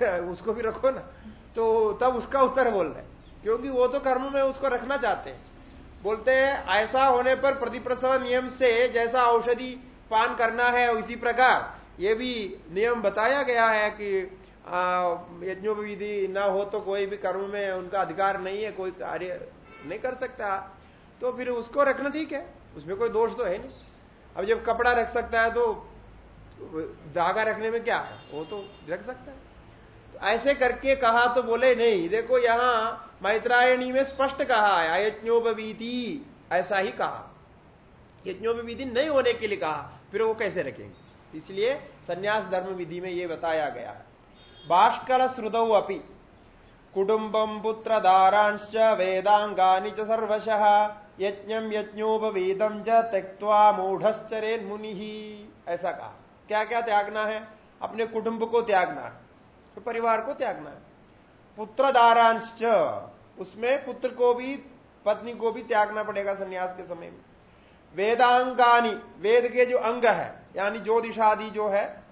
है उसको भी रखो ना। तो तब उसका उत्तर बोल रहे क्योंकि वो तो कर्म में उसको रखना चाहते हैं। बोलते हैं, ऐसा होने पर प्रतिप्रसव नियम से जैसा औषधि पान करना है, उसी प्रकार। ये भी नियम बताया गया है कि यज्ञोपविधि ना हो तो कोई भी कर्म में उनका अधिकार नहीं है, कोई कार्य नहीं कर सकता। तो फिर उसको रखना ठीक है, उसमें कोई दोष तो है नहीं। अब जब कपड़ा रख सकता है तो धागा रखने में क्या है? वो तो रख सकता है। तो ऐसे करके कहा तो बोले, नहीं, देखो यहाँ मैत्रायणी में स्पष्ट कहा है अयज्ञोपवीति ऐसा ही कहा। यज्ञोपवीति नहीं होने के लिए कहा, फिर वो कैसे रखेंगे? इसलिए संन्यास धर्म विधि में ये बताया गया है। बाष्कल श्रुतौ अपि। कुटुंबम पुत्र दारांश्च वेदांगानि च सर्वशः यज्ञम यज्ञोपवेदम च त्यक्वा मूढ़श्चरे मुनि ऐसा कहा। क्या क्या त्यागना है? अपने कुटुंब को त्यागना है। तो परिवार को त्यागना है। पुत्र दारांश उसमें पुत्र को भी, पत्नी को भी त्यागना पड़ेगा संन्यास के समय में। वेदांगानी, वेद के जो अंग है, यानी ज्योतिषादि जो है,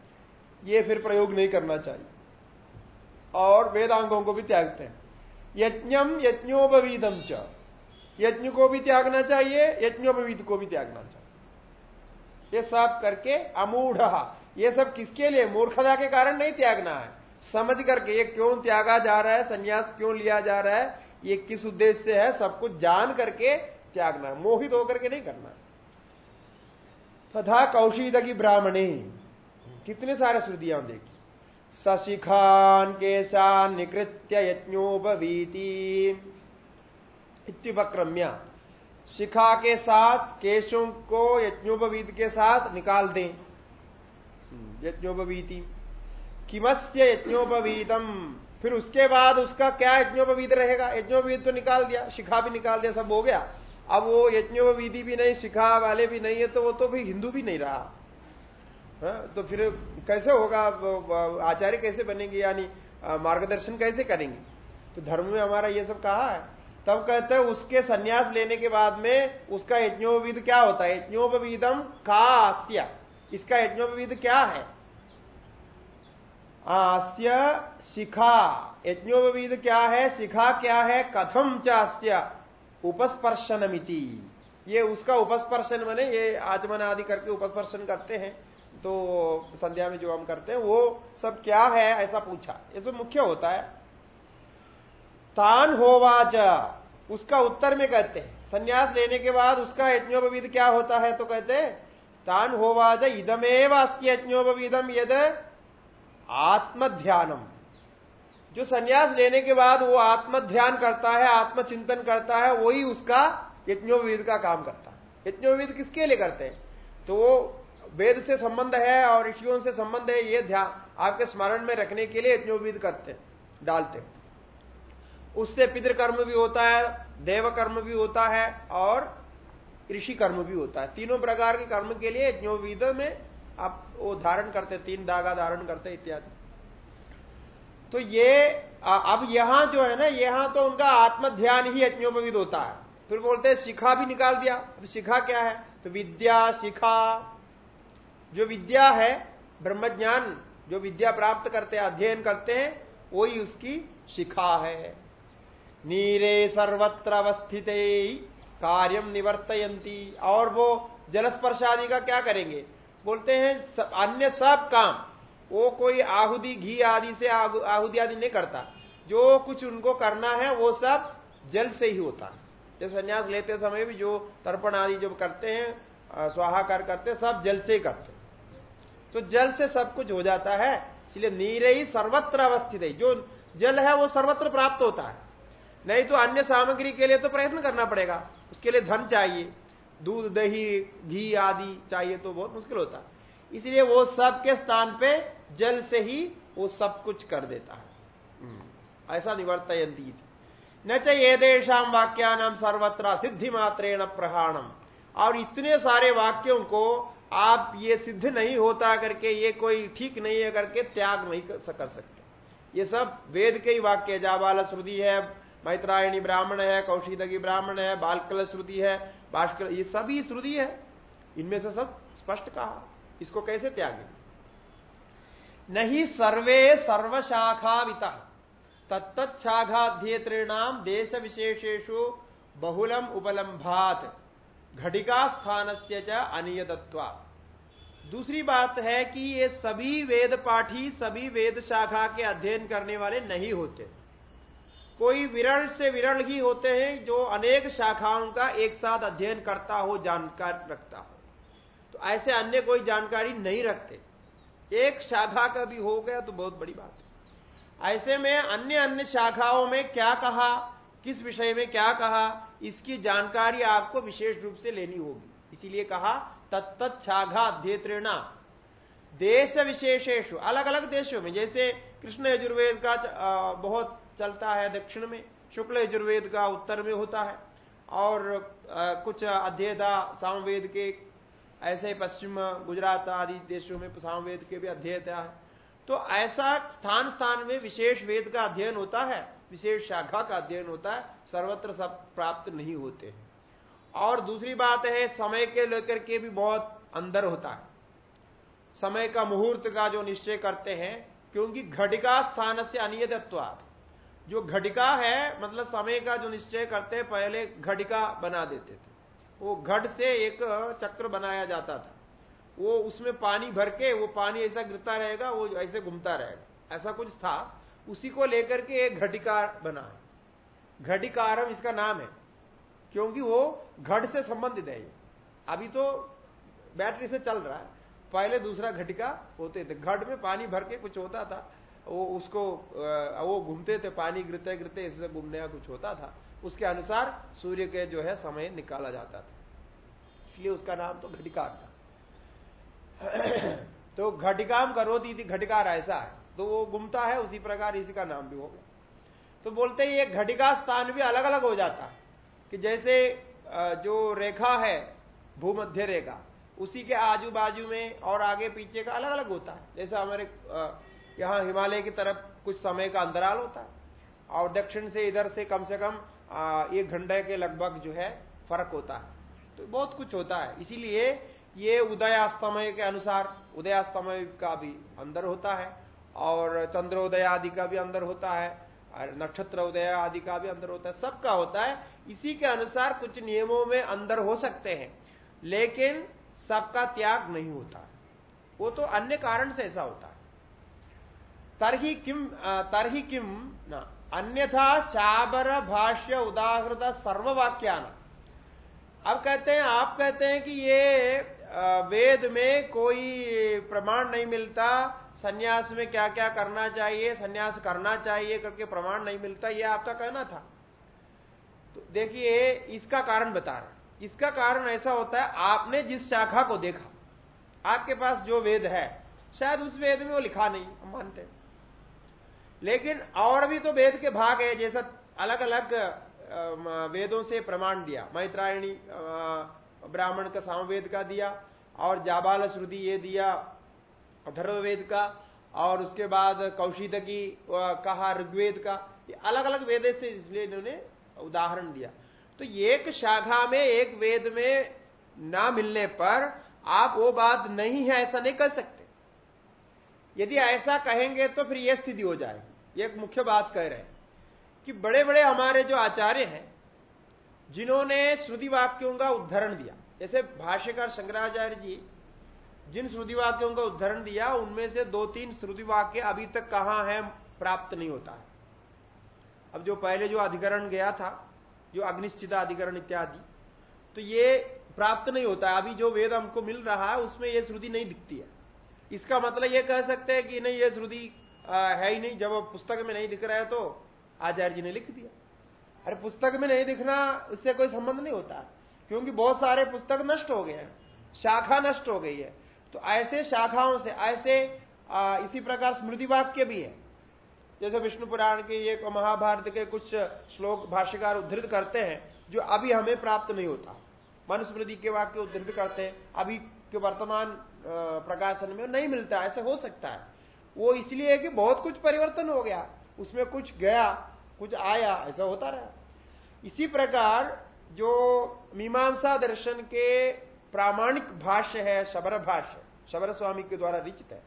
ये फिर प्रयोग नहीं करना चाहिए। और वेदांगों को भी त्यागते हैं। यज्ञम यज्ञोपवीदम च। यज्ञ को भी त्यागना चाहिए, यज्ञोपवीत को भी त्यागना चाहिए। ये सब करके अमूढ़। ये सब किसके लिए? मूर्खता के कारण नहीं त्यागना है। समझ करके ये क्यों त्यागा जा रहा है, संन्यास क्यों लिया जा रहा है, ये किस उद्देश्य से है, सब कुछ जान करके त्यागना है। मोहित होकर के नहीं करना तथा कौशिद की ब्राह्मणी। कितने सारे श्रुतियाँ देखी। सशिखान केशान निकृत्य यज्ञोपवीति इत्युपक्रम्य शिखा के साथ, केशों को यज्ञोपवीत के साथ निकाल दें। यज्ञोपवीति। किमस्य यज्ञोपवीतम? फिर उसके बाद उसका क्या यज्ञोपवीत रहेगा? यज्ञोपवीत तो निकाल दिया, शिखा भी निकाल दिया, सब हो गया। अब वो यज्ञोपवीति भी नहीं, शिखा वाले भी नहीं है तो वो तो भी हिंदू भी नहीं रहा। हाँ, तो फिर कैसे होगा? आचार्य कैसे बनेंगे? यानी मार्गदर्शन कैसे करेंगे? तो धर्म में हमारा ये सब कहा है। तब कहते हैं उसके सन्यास लेने के बाद में उसका यज्ञोपवीद क्या होता है? यज्ञोपवीदम का अस्त्य इसका यज्ञोपवीद क्या है? आस्य शिखा। यज्ञोपवीद क्या है? शिखा क्या है? कथम चास्य उपस्पर्शनमिति। ये उसका उपस्पर्शन बने ये आचमन आदि करके उपस्पर्शन करते हैं। तो संध्या में जो हम करते हैं, वो सब क्या है, ऐसा पूछा। ये सब मुख्य होता है। तान होवाच उसका उत्तर में कहते हैं। संन्यास लेने के बाद उसका यज्ञोपवीद क्या होता है तो कहते हैं, तान होवाच इदमेव अस्ति यज्ञोपवीदम यद आत्मध्यानम। जो संन्यास लेने के बाद वो आत्मध्यान करता है, आत्मचिंतन करता है, वही उसका यज्ञोपवीद का काम करता है। यज्ञोपवीद किसके लिए करते हैं? तो वो वेद से संबंध है और ऋषियों से संबंध है, ये ध्यान आपके स्मरण में रखने के लिए यज्ञोविद करते, डालते। उससे पितृ कर्म भी होता है देव कर्म भी होता है और ऋषि कर्म भी होता है। तीनों प्रकार के कर्म के लिए यज्ञोविद में आप वो धारण करते, तीन धागा धारण करते, इत्यादि। तो ये अब यहाँ जो है ना, यहाँ तो उनका आत्मध्यान ही यज्ञोपविद होता है। फिर बोलते हैं, शिखा भी निकाल दिया। अब शिखा क्या है? तो विद्या, शिखा जो विद्या है, ब्रह्मज्ञान जो विद्या प्राप्त करते हैं, अध्ययन करते हैं, वही उसकी शिखा है। नीरे सर्वत्र अवस्थित कार्यम निवर्तयंती और वो जलस्पर्श आदि का क्या करेंगे? बोलते हैं अन्य सब काम, वो कोई आहुति, घी आदि से आहुति आदि नहीं करता। जो कुछ उनको करना है, वो सब जल से ही होता है। जैसे संन्यास लेते समय भी जो तर्पण आदि जो करते हैं स्वाहाकार करते सब जल से ही करते तो जल से सब कुछ हो जाता है। इसलिए नीर ही सर्वत्र अवस्थित है। जो जल है वो सर्वत्र प्राप्त होता है। नहीं तो अन्य सामग्री के लिए तो प्रयत्न करना पड़ेगा। उसके लिए धन चाहिए। दूध दही घी आदि चाहिए तो बहुत मुश्किल होता है। इसलिए वो सब के स्थान पे जल से ही वो सब कुछ कर देता है। हम्म, ऐसा निवर्तयंती न चाहिए देशाम वाक्या नाम सर्वत्र सिद्धि मात्रेण प्रहाणम। और इतने सारे वाक्यों को आप ये सिद्ध नहीं होता करके, ये कोई ठीक नहीं है करके त्याग नहीं कर सकते। ये सब वेद के ही वाक्य जाबाल श्रुति है, मैत्रायणी ब्राह्मण है, कौशिदगी ब्राह्मण है, बालकल श्रुति है भाष्कर ये सभी श्रुति है। इनमें से सब स्पष्ट कहा। इसको कैसे त्यागे? नहीं सर्वे सर्वशाखाविता। तत्तशाखाध्येतृणाम देश विशेषेशु बहुलम उपलम्भात। घटिका स्थान से अनियतत्वा। दूसरी बात है कि ये सभी वेद पाठी, सभी वेद शाखा के अध्ययन करने वाले नहीं होते। कोई विरल से विरल ही होते हैं जो अनेक शाखाओं का एक साथ अध्ययन करता हो, जानकार रखता हो। तो ऐसे अन्य कोई जानकारी नहीं रखते। एक शाखा का भी हो गया तो बहुत बड़ी बात है। ऐसे में अन्य अन्य शाखाओं में क्या कहा, किस विषय में क्या कहा इसकी जानकारी आपको विशेष रूप से लेनी होगी। इसीलिए कहा तत्त शाखा अध्येत्रेणा देश विशेषेशु अलग अलग देशों में, जैसे कृष्ण यजुर्वेद का बहुत चलता है दक्षिण में, शुक्ल यजुर्वेद का उत्तर में होता है, और कुछ अध्येता सामवेद के, ऐसे पश्चिम गुजरात आदि देशों में सामवेद के भी अध्येता है। तो ऐसा स्थान स्थान में विशेष वेद का अध्ययन होता है। विशेष शाखा का अध्ययन होता है, सर्वत्र सब प्राप्त नहीं होते। और दूसरी बात है, समय के लेकर के भी बहुत अंदर होता है। समय का मुहूर्त का जो निश्चय करते हैं, क्योंकि घटिका स्थान से जो घटिका है मतलब समय का जो निश्चय करते हैं, पहले घटिका बना देते थे। वो घट से एक चक्र बनाया जाता था। वो उसमें पानी भर के, वो पानी ऐसा गिरता रहेगा, वो ऐसे घूमता रहेगा। ऐसा कुछ था। उसी को लेकर के एक घटिकार बना है। घटिकारम इसका नाम है, क्योंकि वो घट से संबंधित है। अभी तो बैटरी से चल रहा है। पहले दूसरा घटिका होते थे। घट में पानी भर के कुछ होता था। वो उसको वो घूमते थे, पानी गिरते गिरते इससे घूमने का कुछ होता था। उसके अनुसार सूर्य के जो है समय निकाला जाता था। इसलिए उसका नाम तो घटिकार था। तो घटिकाम करोती थी घटिकार ऐसा है। तो वो घूमता है उसी प्रकार इसी का नाम भी होगा तो बोलते हैं, ये घटिका स्थान भी अलग अलग हो जाता। है कि जैसे जो रेखा है, भूमध्य रेखा, उसी के आजू बाजू में और आगे पीछे का अलग अलग होता है। जैसे हमारे यहाँ हिमालय की तरफ़ कुछ समय का अंतराल होता है और दक्षिण से इधर से कम से कम एक घंटे के लगभग जो है फ़र्क होता है। तो बहुत कुछ होता है। इसीलिए ये उदयास्तमय के अनुसार, उदयास्तमय का भी अंदर होता है। और चंद्रोदय आदि का भी अंदर होता है, और नक्षत्र उदय आदि का भी अंदर होता है, सबका होता है। इसी के अनुसार कुछ नियमों में अंदर हो सकते हैं, लेकिन सबका त्याग नहीं होता। वो तो अन्य कारण से ऐसा होता है। तरही किम तरही किम, ना, अन्यथा शाबर भाष्य उदाहृत सर्ववाक्यान। अब कहते हैं, आप कहते हैं कि ये वेद में कोई प्रमाण नहीं मिलता। सन्यास में क्या क्या करना चाहिए, सन्यास करना चाहिए करके प्रमाण नहीं मिलता यह आपका कहना था। तो देखिए, इसका कारण बता रहे इसका कारण ऐसा होता है, आपने जिस शाखा को देखा, आपके पास जो वेद है, शायद उस वेद में वो लिखा नहीं, हम मानते लेकिन और भी तो वेद के भाग है, जैसा अलग अलग वेदों से प्रमाण दिया। मैत्रायणी ब्राह्मण का सामवेद का दिया, और जाबाल श्रुति ये दिया, अथर्ववेद का, और उसके बाद कौशिद की कहा, ऋग्वेद का, ये अलग अलग वेद से इसलिए इन्होंने उदाहरण दिया। तो एक शाखा में, एक वेद में ना मिलने पर आप वो बात नहीं है, ऐसा नहीं कर सकते। यदि ऐसा कहेंगे तो फिर यह स्थिति हो जाएगी। एक मुख्य बात कह रहे हैं कि बड़े बड़े हमारे जो आचार्य हैं, जिन्होंने श्रुति वाक्यों का उद्धरण दिया जैसे भाष्यकार शंकराचार्य जी, जिन श्रुति वाक्यों का उदाहरण दिया, उनमें से दो तीन श्रुति वाक्य अभी तक कहाँ है प्राप्त नहीं होता है। अब जो पहले जो अधिकरण गया था, जो अग्निश्चिता अधिकरण इत्यादि तो ये प्राप्त नहीं होता अभी जो वेद हमको मिल रहा है, उसमें यह श्रुति नहीं दिखती है। इसका मतलब यह कह सकते हैं कि नहीं, ये श्रुति है ही नहीं। जब पुस्तक में नहीं दिख रहा है तो आचार्य जी ने लिख दिया। अरे पुस्तक में नहीं दिखना, उससे कोई संबंध नहीं होता। क्योंकि बहुत सारे पुस्तक नष्ट हो गए हैं शाखा नष्ट हो गई है। तो ऐसे शाखाओं से ऐसे आ, इसी प्रकार स्मृति वाक्य भी है। जैसे विष्णु पुराण के एक महाभारत के कुछ श्लोक भाष्यकार उद्धृत करते हैं जो अभी हमें प्राप्त नहीं होता। मनुस्मृति के वाक्य उद्धृत करते हैं अभी के वर्तमान प्रकाशन में नहीं मिलता ऐसे हो सकता है। वो इसलिए है कि बहुत कुछ परिवर्तन हो गया उसमें कुछ गया कुछ आया ऐसा होता रहा। इसी प्रकार जो मीमांसा दर्शन के प्रामाणिक भाष्य है, शबर भाष्य, शबर स्वामी के द्वारा रिचित है,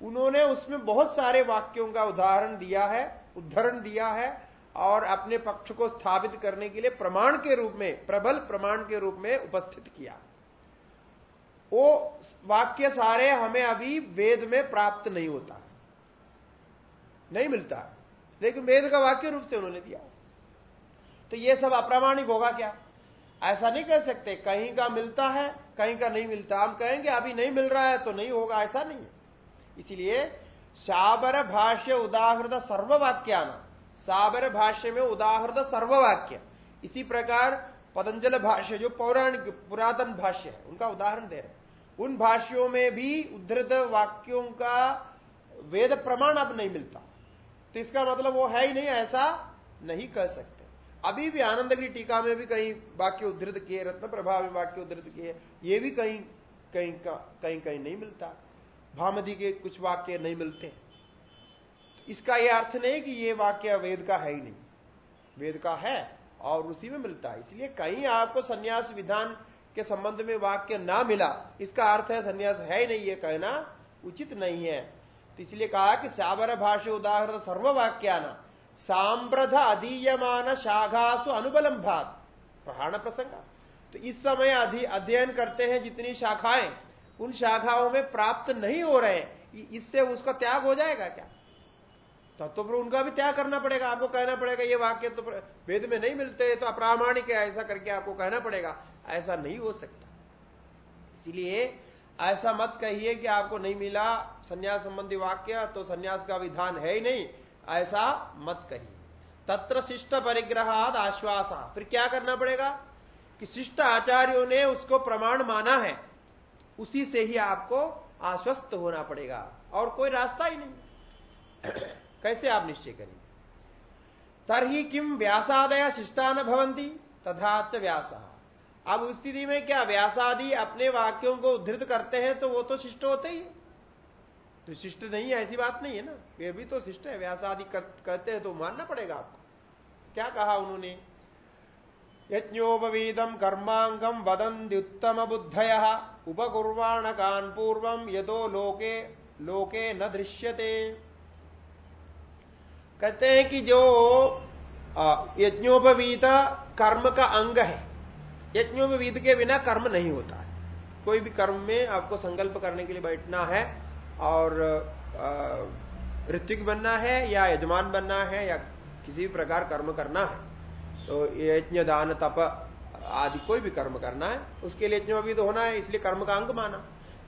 उन्होंने उसमें बहुत सारे वाक्यों का उदाहरण दिया है, उद्धरण दिया है, और अपने पक्ष को स्थापित करने के लिए प्रमाण के रूप में, प्रबल प्रमाण के रूप में उपस्थित किया। वो वाक्य सारे हमें अभी वेद में प्राप्त नहीं होता, नहीं मिलता, लेकिन वेद का वाक्य रूप से उन्होंने दिया। तो ये सब अप्रामाणिक होगा क्या? ऐसा नहीं कह सकते, कहीं का मिलता है, कहीं का नहीं मिलता। हम कहेंगे, अभी नहीं मिल रहा है तो नहीं होगा। ऐसा नहीं है। इसलिए साबर भाष्य उदाहृत सर्ववाक्याना। साबर भाष्य में उदाहृत सर्ववाक्य। इसी प्रकार पतंजल भाष्य, जो पौराणिक, पुरातन भाष्य है, उनका उदाहरण दे रहे हैं। उन भाष्यों में भी उद्धृत वाक्यों का वेद प्रमाण अब नहीं मिलता। तो इसका मतलब वो है ही नहीं, ऐसा नहीं कह सकते। अभी भी आनंदगिरी टीका में भी कहीं वाक्य उद्धृत किए, रत्न प्रभाव में वाक्य उद्धृत किए, ये भी कहीं कहीं कहीं कहीं नहीं मिलता। भामदी के कुछ वाक्य नहीं मिलते। तो इसका यह अर्थ नहीं कि ये वाक्य वेद का है ही नहीं। वेद का है और उसी में मिलता है। इसलिए कहीं आपको सन्यास विधान के संबंध में वाक्य ना मिला, इसका अर्थ है सन्यास है ही नहीं, ये कहना उचित नहीं है। तो इसलिए कहा कि साबर भाष्य उदाहरण सर्ववाक्याना। सांप्रध अधीयमान शाखासु अनुबलम भात प्रहाण प्रसंग। तो इस समय अध्ययन करते हैं जितनी शाखाएँ, उन शाखाओं में प्राप्त नहीं हो रहे इससे उसका त्याग हो जाएगा क्या? तब तो फिर उनका भी त्याग करना पड़ेगा, आपको कहना पड़ेगा, ये वाक्य तो वेद में नहीं मिलते तो अप्रामाणिक है, ऐसा करके आपको कहना पड़ेगा। ऐसा नहीं हो सकता। इसलिए ऐसा मत कहिए कि आपको नहीं मिला संन्यास संबंधी वाक्य तो संन्यास का विधान है ही नहीं। ऐसा मत कहिए। तत्र शिष्ट परिग्रहाद आश्वास। फिर क्या करना पड़ेगा? कि शिष्ट आचार्यों ने उसको प्रमाण माना है, उसी से ही आपको आश्वस्त होना पड़ेगा, और कोई रास्ता ही नहीं। कैसे आप निश्चय करेंगे? तरही किम व्यासादय शिष्टान भवंती तथा च व्यासा। अब उस स्थिति में क्या व्यासादि अपने वाक्यों को उद्धृत करते हैं तो वो तो शिष्ट होते ही। तो शिष्ट नहीं है, ऐसी बात नहीं है ना। वे भी तो शिष्ट है व्यासादि कहते हैं तो मानना पड़ेगा आपको। क्या कहा उन्होंने? यज्ञोपवीदम कर्मांगम वदंति उत्तम बुद्धय उपकुर्वाण कान पूर्वम यदो लोके लोके न दृश्यते। कहते हैं कि जो यज्ञोपवीत कर्म का अंग है। यज्ञोपवीत के बिना कर्म नहीं होता है। कोई भी कर्म में आपको संकल्प करने के लिए बैठना है और ऋतिक बनना है या यजमान बनना है या किसी भी प्रकार कर्म करना है तो यज्ञ, दान, तप आदि कोई भी कर्म करना है, उसके लिए यज्ञोपवीत होना है, इसलिए कर्म का अंग माना।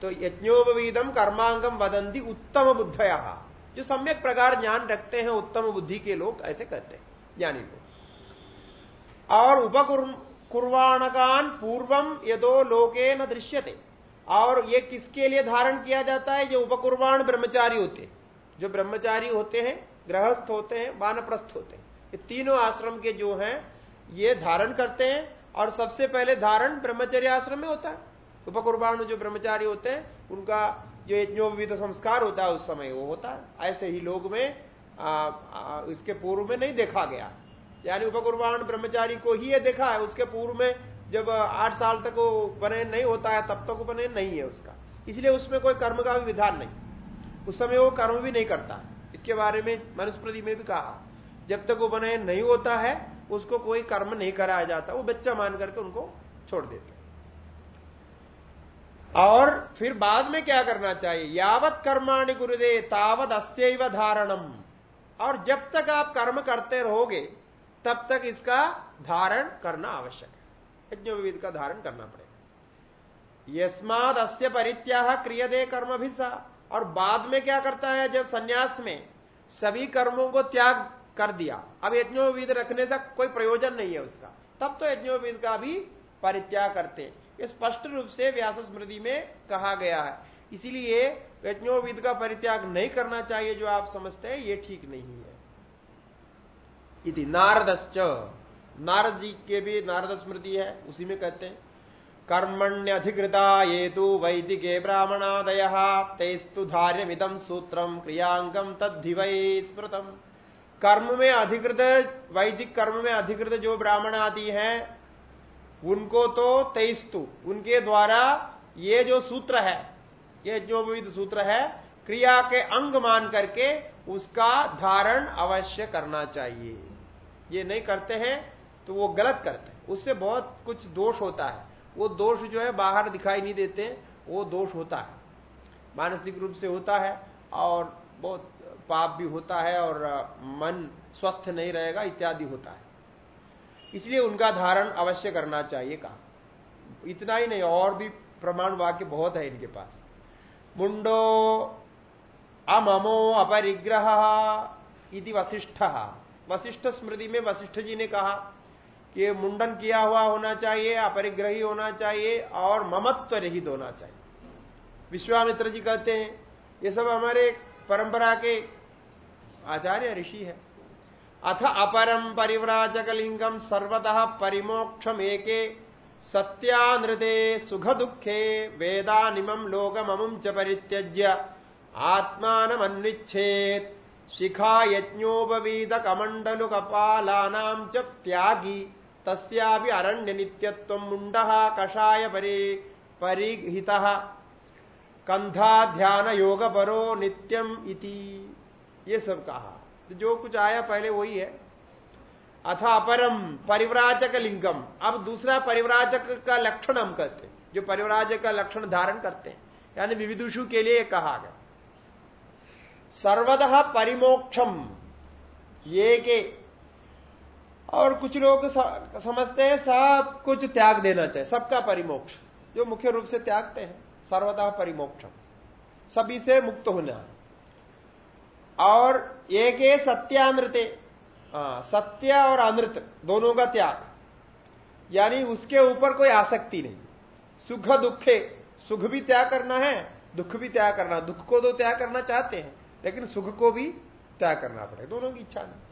तो यज्ञोपवीदम कर्मांगम वदंती उत्तम बुद्धया। जो सम्यक प्रकार ज्ञान रखते हैं, उत्तम बुद्धि के लोग ऐसे कहते हैं, ज्ञानी लोग। और उपकुर्वाणकान पूर्वम यदो लोके न दृश्यते। और ये किसके लिए धारण किया जाता है? जो उपकुर्वाण ब्रह्मचारी होते जो ब्रह्मचारी होते हैं गृहस्थ होते हैं वानप्रस्थ होते हैं। ये तीनों आश्रम के जो हैं ये धारण करते हैं और सबसे पहले धारण ब्रह्मचर्य आश्रम में होता है। उपकुर्बाण जो ब्रह्मचारी होते हैं उनका जो यज्ञोविध संस्कार होता है उस समय वो होता है। ऐसे ही लोग में आ, आ, इसके पूर्व में नहीं देखा गया। यानी उपकुर्बाण ब्रह्मचारी को ही ये देखा है उसके पूर्व में जब आठ साल तक वो उपनयन नहीं होता है, तब तक उपनयन नहीं है उसका। इसलिए उसमें कोई कर्म का भी विधान नहीं। उस समय वो कर्म भी नहीं करता। इसके बारे में मनुस्मृति में भी कहा। जब तक उपनयन नहीं होता है, उसको कोई कर्म नहीं कराया जाता। वो बच्चा मान करके उनको छोड़ देते और फिर बाद में क्या करना चाहिए? यावत कर्माणि गुरुदे तावत अस्व धारणम। और जब तक आप कर्म करते रहोगे, तब तक इसका धारण करना आवश्यक है। यज्ञ का धारण करना पड़ेगा। यस्माद अस्य परित्याग क्रियदे कर्म भी सा। और बाद में क्या करता है, जब सन्यास में सभी कर्मों को त्याग कर दिया, अब यज्ञोविद रखने से कोई प्रयोजन नहीं है उसका। तब तो यज्ञोविद का भी परित्याग करते स्पष्ट रूप से व्यास स्मृति में कहा गया है। इसीलिए यज्ञोविद का परित्याग नहीं करना चाहिए जो आप समझते हैं, ये ठीक नहीं है। इति नारदश्च। नारद जी के भी नारद स्मृति है, उसी में कहते हैं, कर्मण्य अधिकृता ये तो वैदिके ब्राह्मणादय, तेस्तु धार्यमिदम सूत्रम क्रियांगम तद्धिवै स्मृतम। कर्म में अधिकृत, वैदिक कर्म में अधिकृत जो ब्राह्मण आदि हैं, उनको तो तेईस्तु उनके द्वारा ये जो सूत्र है, ये जो विविध सूत्र है, क्रिया के अंग मान करके उसका धारण अवश्य करना चाहिए। ये नहीं करते हैं तो वो गलत करते हैं। उससे बहुत कुछ दोष होता है। वो दोष जो है, बाहर दिखाई नहीं देते, वो दोष होता है। मानसिक रूप से होता है और बहुत पाप भी होता है और मन स्वस्थ नहीं रहेगा, इत्यादि होता है। इसलिए उनका धारण अवश्य करना चाहिए, कहा। इतना ही नहीं, और भी प्रमाण वाक्य बहुत है इनके पास। मुंडो अममो अपरिग्रह इति वशिष्ठ वशिष्ठ स्मृति में वशिष्ठ जी ने कहा कि मुंडन किया हुआ होना चाहिए, अपरिग्रही होना चाहिए और ममत्व रहित होना चाहिए। विश्वामित्र जी कहते हैं, ये सब हमारे परंपरा के आचार्य ऋषि है। अथ अपरम परिव्राजक लिंगम सर्वतः परिमोक्षम एके सत्यानृते सुख दुखे वेदानिमम लोकममुम च परित्यज्य आत्मानमन्विच्छेत। शिखा यज्ञोपवीत कमंडलु कपालानाम च त्यागी तस्यापि अरण्य नित्यत्व मुंड कषाय परि, परिहित। कंधा ध्यान योग परो नित्यम इति। ये सब कहा। तो जो कुछ आया पहले वही है। अथा अपरम परिव्राजक लिंगम अब दूसरा परिव्राजक का लक्षण हम कहते हैं। जो परिव्राजक का लक्षण धारण करते हैं। यानी विविदुषु के लिए कहा गया। सर्वतः परिमोक्षम। ये के और कुछ लोग समझते हैं, सब कुछ त्याग देना चाहिए। सबका परिमोक्ष। जो मुख्य रूप से त्यागते हैं, सर्वदा परिमोक्षम। सभी से मुक्त होना। और एक सत्यामृते। सत्य और अमृत, दोनों का त्याग। यानी उसके ऊपर कोई आसक्ति नहीं। सुख दुखे, सुख भी त्याग करना है, दुख भी त्याग करना। दुख को तो त्याग करना चाहते हैं, लेकिन सुख को भी त्याग करना पड़ेगा। दोनों की इच्छा नहीं।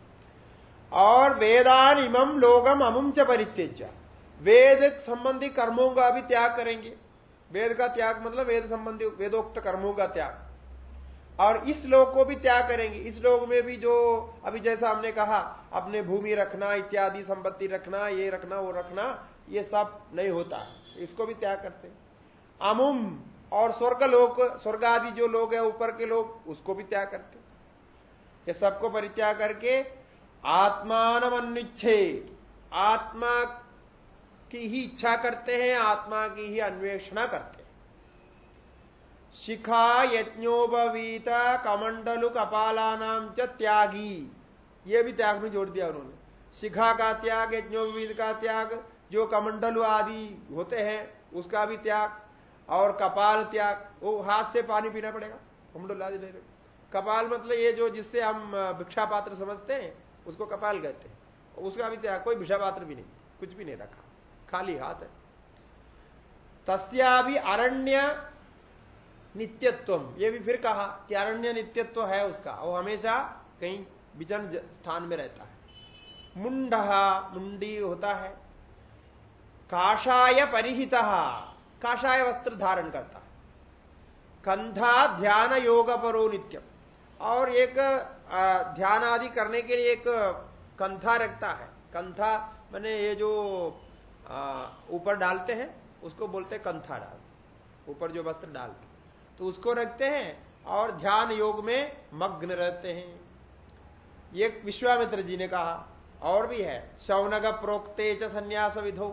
और वेदान इमम लोगम अमुम च परित्यज्य। वेद संबंधी कर्मों का भी त्याग करेंगे। वेद का त्याग मतलब वेद संबंधी वेदोक्त कर्मों का त्याग। और इस लोक को भी त्याग करेंगे। इस लोक में भी जो अभी जैसा हमने कहा, अपने भूमि रखना, इत्यादि संपत्ति रखना, ये रखना, वो रखना, ये सब नहीं होता। इसको भी त्याग करते अमुम और स्वर्ग लोक स्वर्ग आदि जो लोग हैं, ऊपर के लोग, उसको भी त्याग करते ये सबको परित्याग करके आत्मान अन्विच्छे आत्मा की ही इच्छा करते हैं, आत्मा की ही अन्वेषणा करते हैं। शिखा यज्ञोपवीत कमंडलु कपालानाम च त्यागी। ये भी त्याग में जोड़ दिया उन्होंने। शिखा का त्याग, यज्ञोपवीत का त्याग, जो कमंडलु आदि होते हैं, उसका भी त्याग, और कपाल त्याग, वो हाथ से पानी पीना पड़ेगा, कमंडल आदि नहीं कपाल मतलब ये जो जिससे हम भिक्षा पात्र समझते हैं उसको कपाल कहते हैं। उसका भी त्याग, कोई भिक्षा पात्र भी नहीं, कुछ भी नहीं रखा। खाली हाथ है। तस्या भी अरण्य नित्यत्व ये भी फिर कहा कि अरण्य नित्यत्व है उसका। वो हमेशा कहीं विजन स्थान में रहता है। मुंड मुंडी होता है। काषाय परिहित काषाय वस्त्र धारण करता है। कंधा ध्यान योग परो नित्यम। और एक ध्यान आदि करने के लिए एक कंथा रखता है। कंथा मैंने ये जो ऊपर डालते हैं, उसको बोलते हैं कंथा डाल। ऊपर जो वस्त्र डालते तो उसको रखते हैं और ध्यान योग में मग्न रहते हैं। ये विश्वामित्र जी ने कहा। और भी है शौनक प्रोक्ते च संन्यास विधो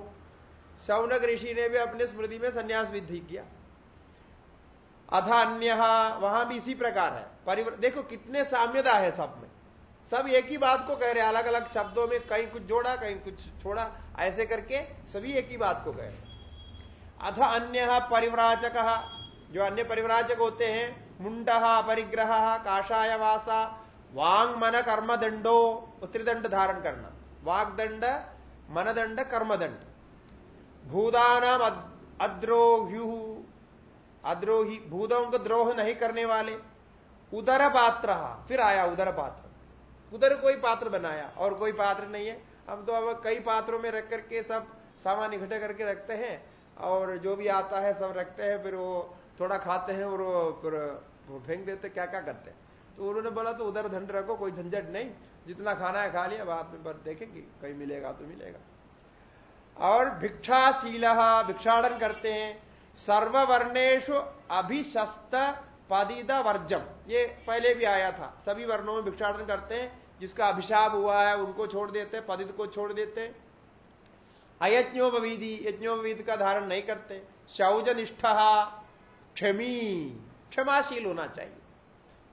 शौनक ऋषि ने भी अपने स्मृति में संन्यास विधि किया। अथा अन्य वहाँ भी इसी प्रकार है। परिवर, देखो कितने साम्यता है सब में। सब एक ही बात को कह रहे हैं अलग अलग शब्दों में कहीं कुछ जोड़ा, कहीं कुछ छोड़ा, ऐसे करके सभी एक ही बात को कह रहे अथ अन्य परिव्राजक, जो अन्य परिवराजक होते हैं, मुंड, परिग्रह काषाय वासा वांग मन कर्म दंडो त्रिदंड धारण करना। वागदंड मनदंड कर्मदंड भूदानाम अद्रोह्यु अद्रोही भूतों को द्रोह नहीं करने वाले। उदर पात्र, फिर आया उदर पात्र। उदर कोई पात्र बनाया, और कोई पात्र नहीं है। हम तो अब कई पात्रों में रख करके सब सामान इकट्ठे करके रखते हैं, और जो भी आता है सब रखते हैं, फिर वो थोड़ा खाते हैं, और फिर फेंक देते क्या क्या करते हैं। तो उन्होंने बोला तो उधर धन रखो, कोई झंझट नहीं। जितना खाना है खा लिया, बाद में देखेंगे, कहीं मिलेगा तो मिलेगा। और भिक्षाशील भिक्षाടन करते हैं। सर्ववर्णेशु अभिशस्त पदिद वर्जम ये पहले भी आया था। सभी वर्णों में भिक्षाटन करते हैं जिसका अभिशाप हुआ है उनको छोड़ देते हैं पदित को छोड़ देते हैं। अयज्ञोपवीधि यज्ञोपवीध का धारण नहीं करते। शौज निष्ठ क्षमी क्षमाशील होना चाहिए।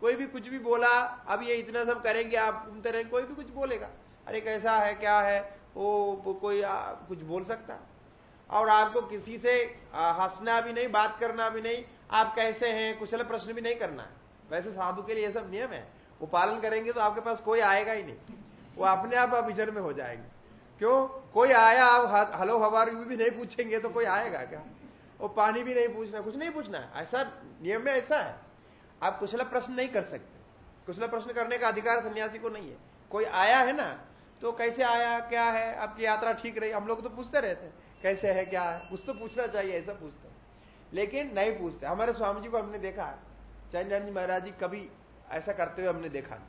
कोई भी कुछ भी बोला अब ये इतना सब करेंगे आप घूमते रहेंगे कोई भी कुछ बोलेगा। अरे कैसा है क्या है? वो, कोई आ, कुछ बोल सकता। और आपको किसी से हंसना भी नहीं, बात करना भी नहीं, आप कैसे हैं, कुशल प्रश्न भी नहीं करना है। वैसे साधु के लिए ये सब नियम है। वो पालन करेंगे तो आपके पास कोई आएगा ही नहीं। वो अपने आप अभिजन में हो जाएँगे। क्यों? कोई आया, आप हलो हवार भी नहीं पूछेंगे तो कोई आएगा क्या? वो पानी भी नहीं पूछना कुछ नहीं पूछना है। ऐसा नियम में ऐसा है। आप कुशल प्रश्न नहीं कर सकते। कुशल प्रश्न करने का अधिकार सन्यासी को नहीं है। कोई आया है ना तो कैसे आया, क्या है? आपकी यात्रा ठीक रही? हम लोग तो पूछते रहते हैं। कैसे है क्या? है कुछ तो पूछना चाहिए, ऐसा पूछते हैं। लेकिन नहीं पूछते। हमारे स्वामी जी को हमने देखा। है चैन जी महाराज जी कभी ऐसा करते हुए हमने देखा नहीं।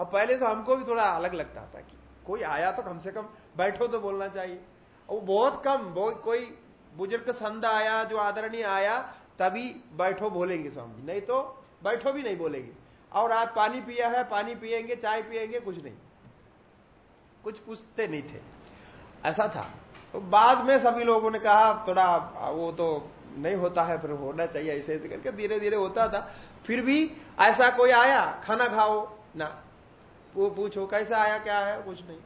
अब पहले तो हमको भी थोड़ा अलग लगता था कि कोई आया तो कम से कम बैठो तो बोलना चाहिए। वो बहुत कम, बहुत कोई बुज़ुर्ग संद आया, जो आदरणीय आया, तभी बैठो बोलेंगे स्वामी जी। नहीं तो बैठो भी नहीं बोलेंगे। और आज पानी पिया है, पानी पिएँगे चाय पिएँगे कुछ नहीं। कुछ पूछते नहीं थे। ऐसा था। तो बाद में सभी लोगों ने कहा थोड़ा वो तो नहीं होता है फिर होना चाहिए। ऐसे ऐसे करके धीरे धीरे होता था। फिर भी ऐसा कोई आया खाना खाओ। ना। वो पूछो कैसा आया क्या है? कुछ नहीं।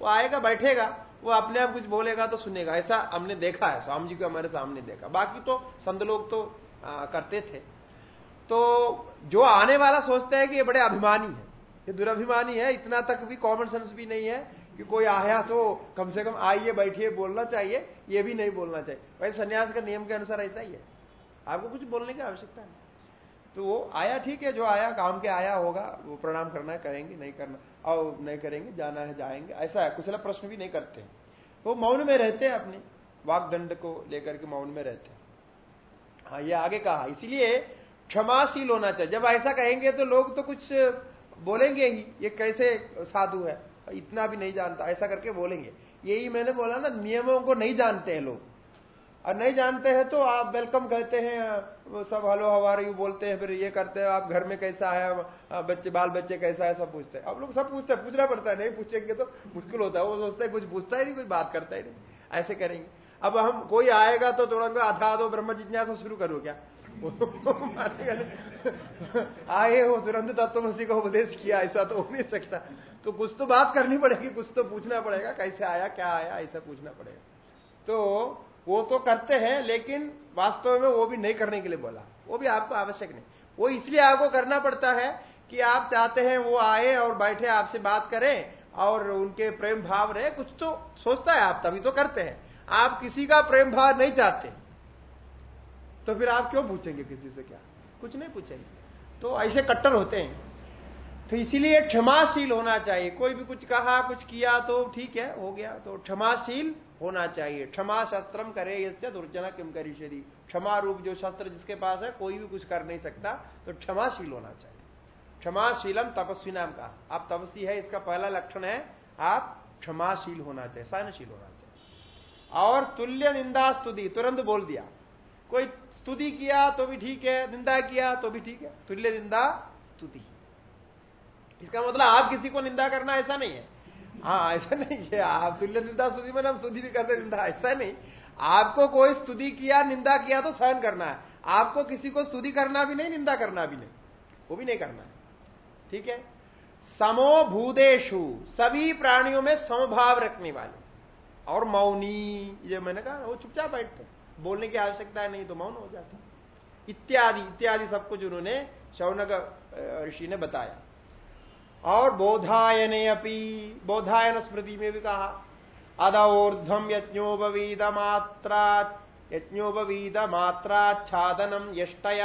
वो आएगा बैठेगा वो अपने आप कुछ बोलेगा तो सुनेगा। ऐसा हमने देखा है स्वामी जी को हमारे सामने देखा। बाकी तो संत लोग तो आ, करते थे। तो जो आने वाला सोचता है कि ये बड़े अभिमानी है। ये दुराभिमानी है इतना तक भी कॉमन सेंस भी नहीं है। कि कोई आया तो कम से कम आइए, बैठिए, बोलना चाहिए, ये भी नहीं बोलना चाहिए। भाई, संन्यास का नियम के अनुसार ऐसा ही है। आपको कुछ बोलने की आवश्यकता नहीं। तो वो आया ठीक है, जो आया, काम के आया होगा, वो प्रणाम करना है, करेंगे, नहीं करना और नहीं करेंगे, जाना है, जाएँगे, ऐसा है कुछ प्रश्न भी नहीं करते। वो मौन में रहते हैं अपने वाकदंड को लेकर के मौन में रहते हैं। हाँ ये आगे कहा, इसलिए क्षमाशील होना चाहिए। जब ऐसा कहेंगे तो लोग तो कुछ बोलेंगे ही, ये कैसे साधु है? इतना भी नहीं जानता, ऐसा करके बोलेंगे। यही मैंने बोला ना, नियमों को नहीं जानते हैं लोग। और नहीं जानते हैं तो आप वेलकम कहते हैं सब हलो हवारे बोलते हैं, फिर ये करते हैं, आप घर में कैसा है? बच्चे बाल बच्चे कैसा है? सब पूछते हैं। आप लोग सब पूछते हैं, पूछना पड़ता है, नहीं पूछेंगे तो मुश्किल होता है। वो सोचते हैं, कुछ पूछता ही नहीं, कोई बात करता ही नहीं। ऐसे करेंगे। अब हम, कोई आएगा तो थोड़ा आधा दो ब्रह्म जिज्ञासा शुरू करो क्या? आए हो, तुरंत तत्वमसी का उपदेश किया, ऐसा तो हो नहीं सकता। तो कुछ तो बात करनी पड़ेगी, कुछ तो पूछना पड़ेगा, कैसे आया, क्या आया, ऐसा पूछना पड़ेगा। तो वो तो करते हैं, लेकिन वास्तव में वो भी नहीं करने के लिए बोला। वो भी आपको आवश्यक नहीं। वो इसलिए आपको करना पड़ता है कि आप चाहते हैं वो आए और बैठे, आपसे बात करें और उनके प्रेम भाव रहे। कुछ तो सोचता है आप, तभी तो करते हैं। आप किसी का प्रेम भाव नहीं चाहते तो फिर आप क्यों पूछेंगे किसी से क्या? कुछ नहीं पूछेंगे। तो ऐसे कट्टर होते हैं। तो इसीलिए क्षमाशील होना चाहिए। कोई भी कुछ कहा, कुछ किया तो ठीक है, हो गया। तो क्षमाशील होना चाहिए। क्षमा शस्त्रम करे इससे दुर्जना किम करी शरी क्षमा रूप जो शस्त्र जिसके पास है, कोई भी कुछ कर नहीं सकता तो क्षमाशील होना चाहिए। क्षमाशीलम तपस्वी नाम का आप तपस्वी है, इसका पहला लक्षण है, आप क्षमाशील होना चाहिए, सहनशील होना चाहिए। और तुल्य निंदा स्तुति, तुरंत बोल दिया। कोई स्तुति किया तो भी ठीक है, निंदा किया तो भी ठीक है। तुल्य निंदा स्तुति। इसका मतलब आप किसी को निंदा करना ऐसा नहीं है। हाँ ऐसा नहीं है। आप तुल्य निंदा स्तुति में हम स्तुति भी करते निंदा। ऐसा नहीं। आपको कोई स्तुति किया, निंदा किया तो सहन करना है। आपको किसी को स्तुति करना भी नहीं, निंदा करना भी नहीं। वो भी नहीं करना है। ठीक है? समो भूदेशु सभी प्राणियों में समभाव रखने वाले। और मौनी, ये मैंने कहा, वो चुपचाप बैठते बोलने की आवश्यकता नहीं तो मौन हो जाता इत्यादि इत्यादि सब कुछ उन्होंने शौनक ऋषि ने बताया। और बोधायने अपी, बोधायन स्मृति में भी कहा अदौर्धम यज्ञोपवीद मात्रा यज्ञोपवीद मात्राच्छादनम यष्टय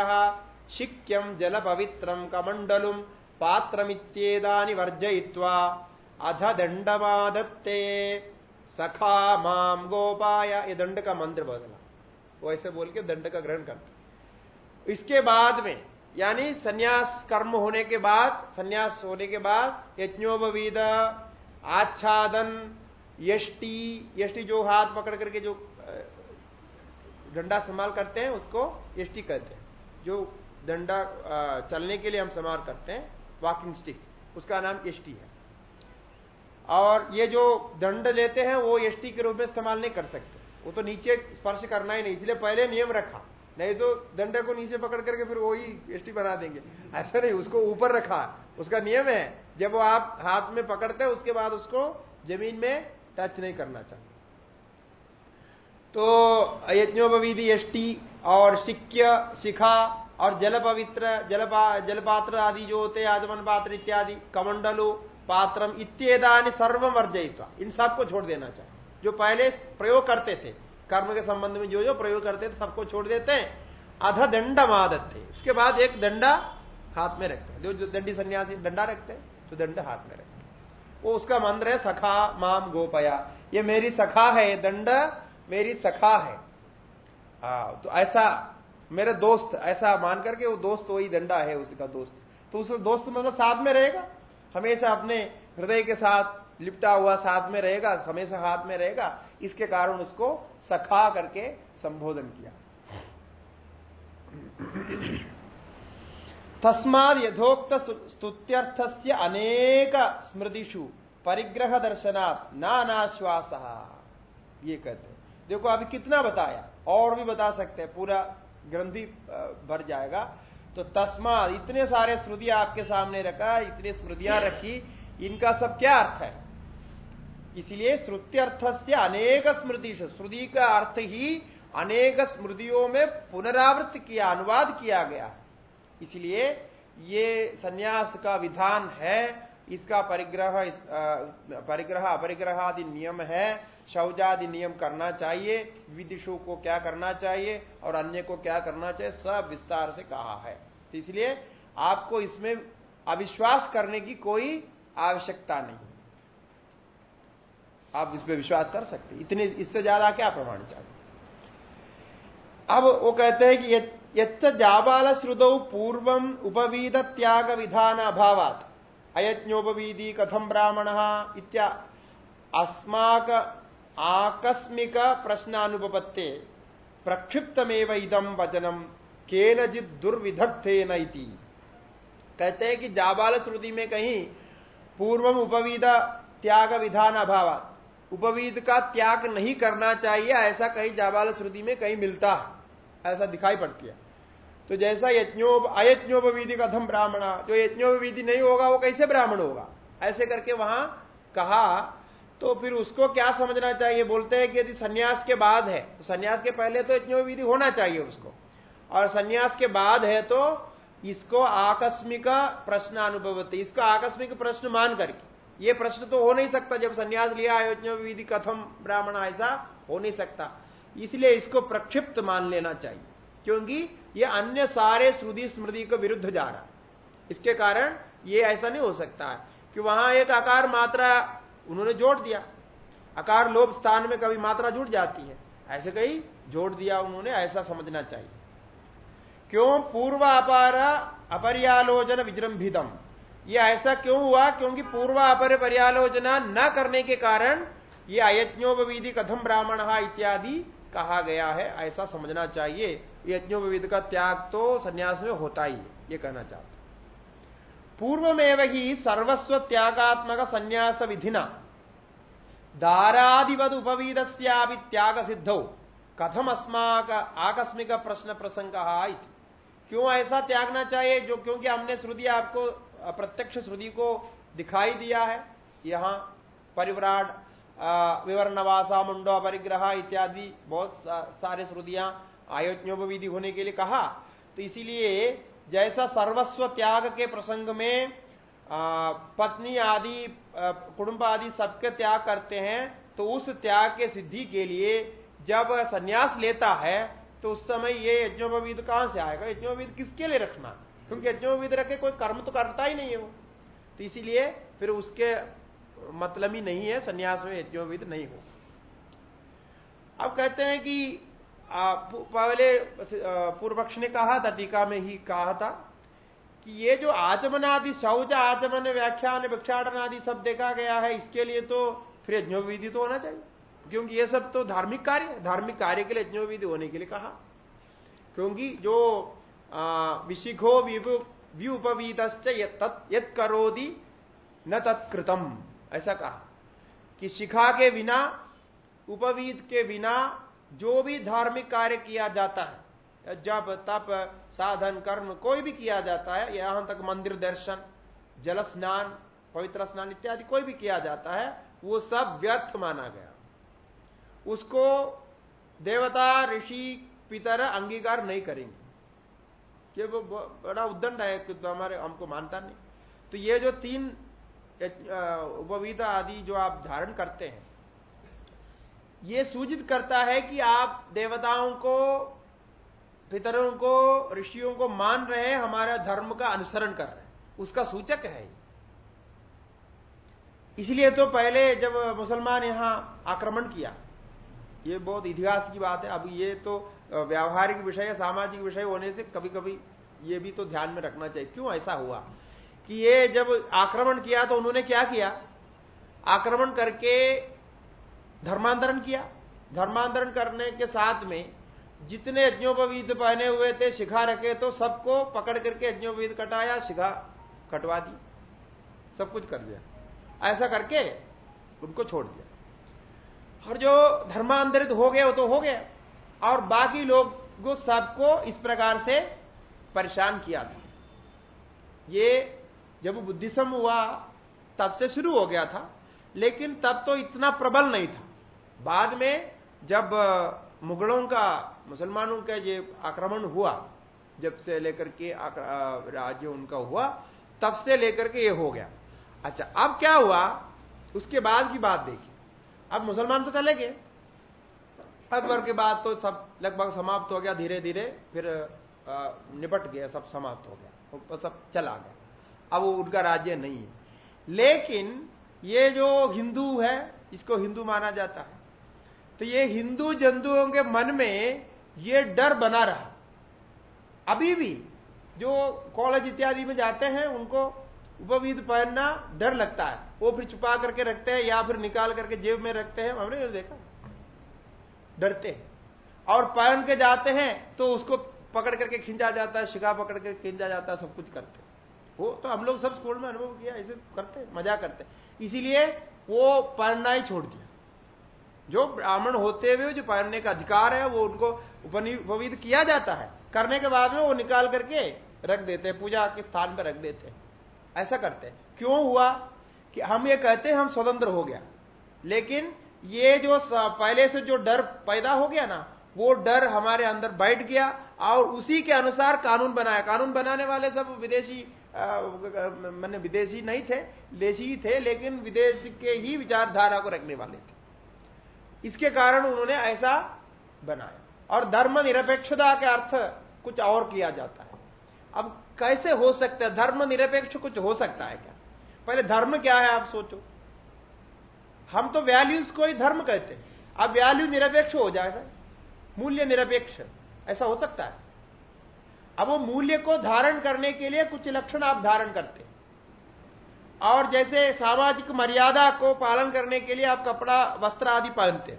शिक्यम जल पवित्रम कमंडलुम पात्रमित्येदानि वर्जयित्वा अध दंडमादत्ते सखा माम गोपाय, ये दंड का मंत्र बदला वो ऐसे बोल के दंड का ग्रहण करते। इसके बाद में यानी सन्यास कर्म होने के बाद, सन्यास होने के बाद, यज्ञोपवीद, आच्छादन, यष्टि यष्टि जो हाथ पकड़ करके जो डंडा संभाल करते हैं, उसको यष्टि कहते हैं। जो डंडा चलने के लिए हम संभाल करते हैं वॉकिंग स्टिक उसका नाम यष्टि है। और ये जो दंड लेते हैं, वो यष्टि के रूप में इस्तेमाल नहीं कर सकते। वो तो नीचे स्पर्श करना ही नहीं, इसलिए पहले नियम रखा। नहीं तो डंडे को नीचे पकड़ करके फिर वही एसटी बना देंगे। ऐसा नहीं, उसको ऊपर रखा। उसका नियम है, जब वो आप हाथ में पकड़ते हैं, उसके बाद उसको ज़मीन में टच नहीं करना चाहिए तो यज्ञोपविधि यष्टि और सिक्य शिखा और जल पवित्र जलपा, जलपात्र आदि जो होते हैं आजमन पात्र इत्यादि, कमंडलो, पात्रम इत्येदानी सर्व वर्जयित्वा। इन सबको छोड़ देना चाहिए जो पहले प्रयोग करते थे कर्म के संबंध में जो जो प्रयोग करते थे सबको छोड़ देते हैं। अध दंड मादत्ते उसके बाद एक दंडा हाथ में रखते हैं। जो दंडी सन्यासी डंडा रखते हैं तो दंड हाथ में रखते वो उसका मंत्र है सखा माम गोपया। ये मेरी सखा है दंड मेरी सखा है। आ, तो ऐसा मेरे दोस्त ऐसा मान करके वो दोस्त वही दंडा है उसका दोस्त। तो उस दोस्त मतलब साथ में रहेगा। हमेशा अपने हृदय के साथ लिपटा हुआ साथ में रहेगा हमेशा हाथ में रहेगा। इसके कारण उसको सखा करके संबोधन किया। तस्माद यथोक्त स्तुत्यर्थ से अनेक स्मृतिषु परिग्रह दर्शनात् नानाश्वास। ये कहते हैं। देखो, अभी कितना बताया, और भी बता सकते हैं, पूरा ग्रंथि भर जाएगा। तो तस्माद, इतने सारे स्मृतियाँ आपके सामने रखा, इतनी स्मृतियाँ रखी, इनका सब क्या अर्थ है? इसलिए श्रुति अर्थ से अनेक स्मृति श्रुति का अर्थ ही अनेक स्मृतियों में पुनरावृत्त किया, अनुवाद किया गया। इसलिए ये सन्यास का विधान है, इसका परिग्रह परिग्रह अपरिग्रह आदि नियम है, शौचादि नियम करना चाहिए, विदिशु को क्या करना चाहिए और अन्य को क्या करना चाहिए, सब विस्तार से कहा है। तो इसलिए आपको इसमें अविश्वास करने की कोई आवश्यकता नहीं। आप इस पर विश्वास कर सकते इतने, इससे ज़्यादा क्या प्रमाण चाहिए? अब वो कहते हैं कि यच्च जाबाल श्रुदौ पूर्वम उपवीद त्याग विधान अभावात। अयज्ञोपवीदी कथम ब्राह्मण इत्या, अस्माक आकस्मिक प्रश्नानुपत्ते प्रक्षिप्तमेव इदम वचनम केनजित दुर्विधत्थे नती कहते हैं कि जाबाल श्रुति में कहीं पूर्वम उपवीद त्याग विधान अभाव उपवीद का त्याग नहीं करना चाहिए, ऐसा कहीं जाबाल श्रुति में कहीं मिलता है ऐसा दिखाई पड़ती है तो जैसा यज्ञोप अयज्ञोपवीधि कथम ब्राह्मण, जो यज्ञोपवीधि नहीं होगा, वो कैसे ब्राह्मण होगा? ऐसे करके वहाँ कहा तो फिर उसको क्या समझना चाहिए? बोलते हैं कि यदि सन्यास के बाद है तो सन्यास के पहले तो यज्ञोपवीधि होना चाहिए उसको। और सन्यास के बाद है तो इसको आकस्मिक प्रश्न अनुभवती, इसको आकस्मिक प्रश्न मान करके। ये प्रश्न तो हो नहीं सकता जब संन्यास लिया आयोजन विधि कथम ब्राह्मण ऐसा हो नहीं सकता। इसलिए इसको प्रक्षिप्त मान लेना चाहिए, क्योंकि ये अन्य सारे श्रुति स्मृति के विरुद्ध जा रहा इसके कारण ये ऐसा नहीं हो सकता है कि वहाँ एक आकार मात्रा उन्होंने जोड़ दिया। आकार लोभ स्थान में कभी मात्रा जुड़ जाती है। ऐसे कहीं जोड़ दिया उन्होंने, ऐसा समझना चाहिए। क्यों? पूर्व अपार अपरियालोचन विजृंभितम। ये ऐसा क्यों हुआ? क्योंकि पूर्व अपर पर्यालोचना न करने के कारण ये अयज्ञोपविधि कथम ब्राह्मण इत्यादि कहा गया है। ऐसा समझना चाहिए। यज्ञोपविधि का त्याग तो सन्यास में होता ही है, ये कहना चाहते पूर्व में ही सर्वस्व त्यागात्मक संन्यास विधिना दारादिवद उपवीद त्याग सिद्धौ कथम अस्माक आकस्मिक प्रश्न प्रसंग क्यों ऐसा त्यागना चाहिए? जो क्योंकि हमने श्रुति आपको प्रत्यक्ष श्रुति को दिखाई दिया है। यहाँ परिवराट विवरणवासा, मुंडो, परिग्रह इत्यादि बहुत सारे श्रुतियाँ आयोजनोपविधि होने के लिए कहा। तो इसीलिए जैसा सर्वस्व त्याग के प्रसंग में पत्नी आदि कुटुंब आदि सबके त्याग करते हैं तो उस त्याग के सिद्धि के लिए जब संन्यास लेता है तो उस समय ये यज्ञोपवीद कहाँ से आएगा? यज्ञोपवीद किसके लिए रखना? क्योंकि यज्ञोपवीत रखे, कोई कर्म तो करता ही नहीं है वो। तो इसीलिए फिर उसके मतलब ही नहीं है, संन्यास में यज्ञोपवीत नहीं हो। अब कहते हैं कि पहले पूर्व पक्ष ने कहा था टीका में ही कहा था कि ये जो आचमन आदि शौच आचमन, व्याख्यान भिक्षाटन आदि सब देखा गया है, इसके लिए तो फिर यज्ञोविधि तो होना चाहिए। क्योंकि ये सब तो धार्मिक कार्य धार्मिक कार्य के लिए यज्ञोविधि होने के लिए कहा। क्योंकि जो विशिखो व्युपवीत यद न तत्कृतम। ऐसा कहा। कि शिखा के बिना, उपवीत के बिना, जो भी धार्मिक कार्य किया जाता है जब तप, साधन, कर्म, कोई भी किया जाता है, यहाँ तक मंदिर दर्शन, जल स्नान, पवित्र स्नान इत्यादि कोई भी किया जाता है, वो सब व्यर्थ माना गया। उसको देवता, ऋषि, पितर अंगीकार नहीं करेंगे। कि वो बड़ा उद्दंड है, कि तो हमारे, हमको मानता नहीं। तो ये जो तीन उपविधा आदि जो आप धारण करते हैं, ये सूचित करता है कि आप देवताओं को, पितरों को, ऋषियों को मान रहे हमारा धर्म का अनुसरण कर रहे हैं। उसका सूचक है इसलिए तो पहले जब मुसलमान यहाँ आक्रमण किया, ये बहुत इतिहास की बात है। अब ये तो व्यावहारिक विषय सामाजिक विषय होने से कभी कभी ये भी तो ध्यान में रखना चाहिए। क्यों ऐसा हुआ? कि ये जब आक्रमण किया तो उन्होंने क्या किया? आक्रमण करके धर्मांतरण किया। धर्मांतरण करने के साथ में जितने यज्ञोपवीत पहने हुए थे, शिखा रखे तो सबको पकड़ करके यज्ञोपवीत कटाया, शिखा कटवा दी। सब कुछ कर दिया। ऐसा करके उनको छोड़ दिया। और जो धर्मांतरित हो गया, वो तो हो गया। और बाकी लोग सबको इस प्रकार से परेशान किया था। ये जब बुद्धिसम हुआ, तब से शुरू हो गया था, लेकिन तब तो इतना प्रबल नहीं था। बाद में जब मुगलों का, मुसलमानों का ये आक्रमण हुआ, जब से लेकर के राज्य उनका हुआ, तब से लेकर के ये हो गया। अच्छा अब क्या हुआ? उसके बाद की बात देखिए। अब मुसलमान तो चले गए। अकबर के बाद तो सब लगभग समाप्त हो गया, धीरे धीरे फिर निपट गया, सब समाप्त हो गया सब चला गया। अब उनका राज्य नहीं है। लेकिन ये जो हिंदू है, इसको हिंदू माना जाता है। तो ये हिंदू जंतुओं के मन में ये डर बना रहा। अभी भी जो कॉलेज इत्यादि में जाते हैं, उनको उपविध पहनना डर लगता है। वो फिर छुपा करके रखते हैं या फिर निकाल करके जेब में रखते हैं। हमने देखा। डरते हैं। और पहन के जाते हैं तो उसको पकड़ करके खिंचा जाता है शिका पकड़ करके खिंचा जाता है, सब कुछ करते वो तो हम लोग सब स्कूल में अनुभव किया, ऐसे करते मज़ा करते इसीलिए वो पढ़ना ही छोड़ दिया। जो ब्राह्मण होते हुए जो पहनने का अधिकार है, वो उनको उपविध किया जाता है। करने के बाद में वो निकाल करके रख देते हैं, पूजा के स्थान पर रख देते हैं। ऐसा करते हैं। क्यों हुआ कि हम ये कहते हैं, हम स्वतंत्र हो गया। लेकिन ये जो पहले से जो डर पैदा हो गया ना, वो डर हमारे अंदर बैठ गया और उसी के अनुसार कानून बनाया। कानून बनाने वाले सब विदेशी मैंने विदेशी नहीं थे देशी थे, लेकिन विदेश के ही विचारधारा को रखने वाले थे। इसके कारण उन्होंने ऐसा बनाया। और धर्म निरपेक्षता के अर्थ कुछ और किया जाता है। अब कैसे हो सकता है? धर्म निरपेक्ष कुछ हो सकता है क्या? पहले धर्म क्या है आप सोचो। हम तो वैल्यूज़ को ही धर्म कहते हैं। अब वैल्यू निरपेक्ष हो जाएगा मूल्य निरपेक्ष। ऐसा हो सकता है। अब वो मूल्य को धारण करने के लिए कुछ लक्षण आप धारण करते और जैसे सामाजिक मर्यादा को पालन करने के लिए आप कपड़ा, वस्त्र आदि पहनते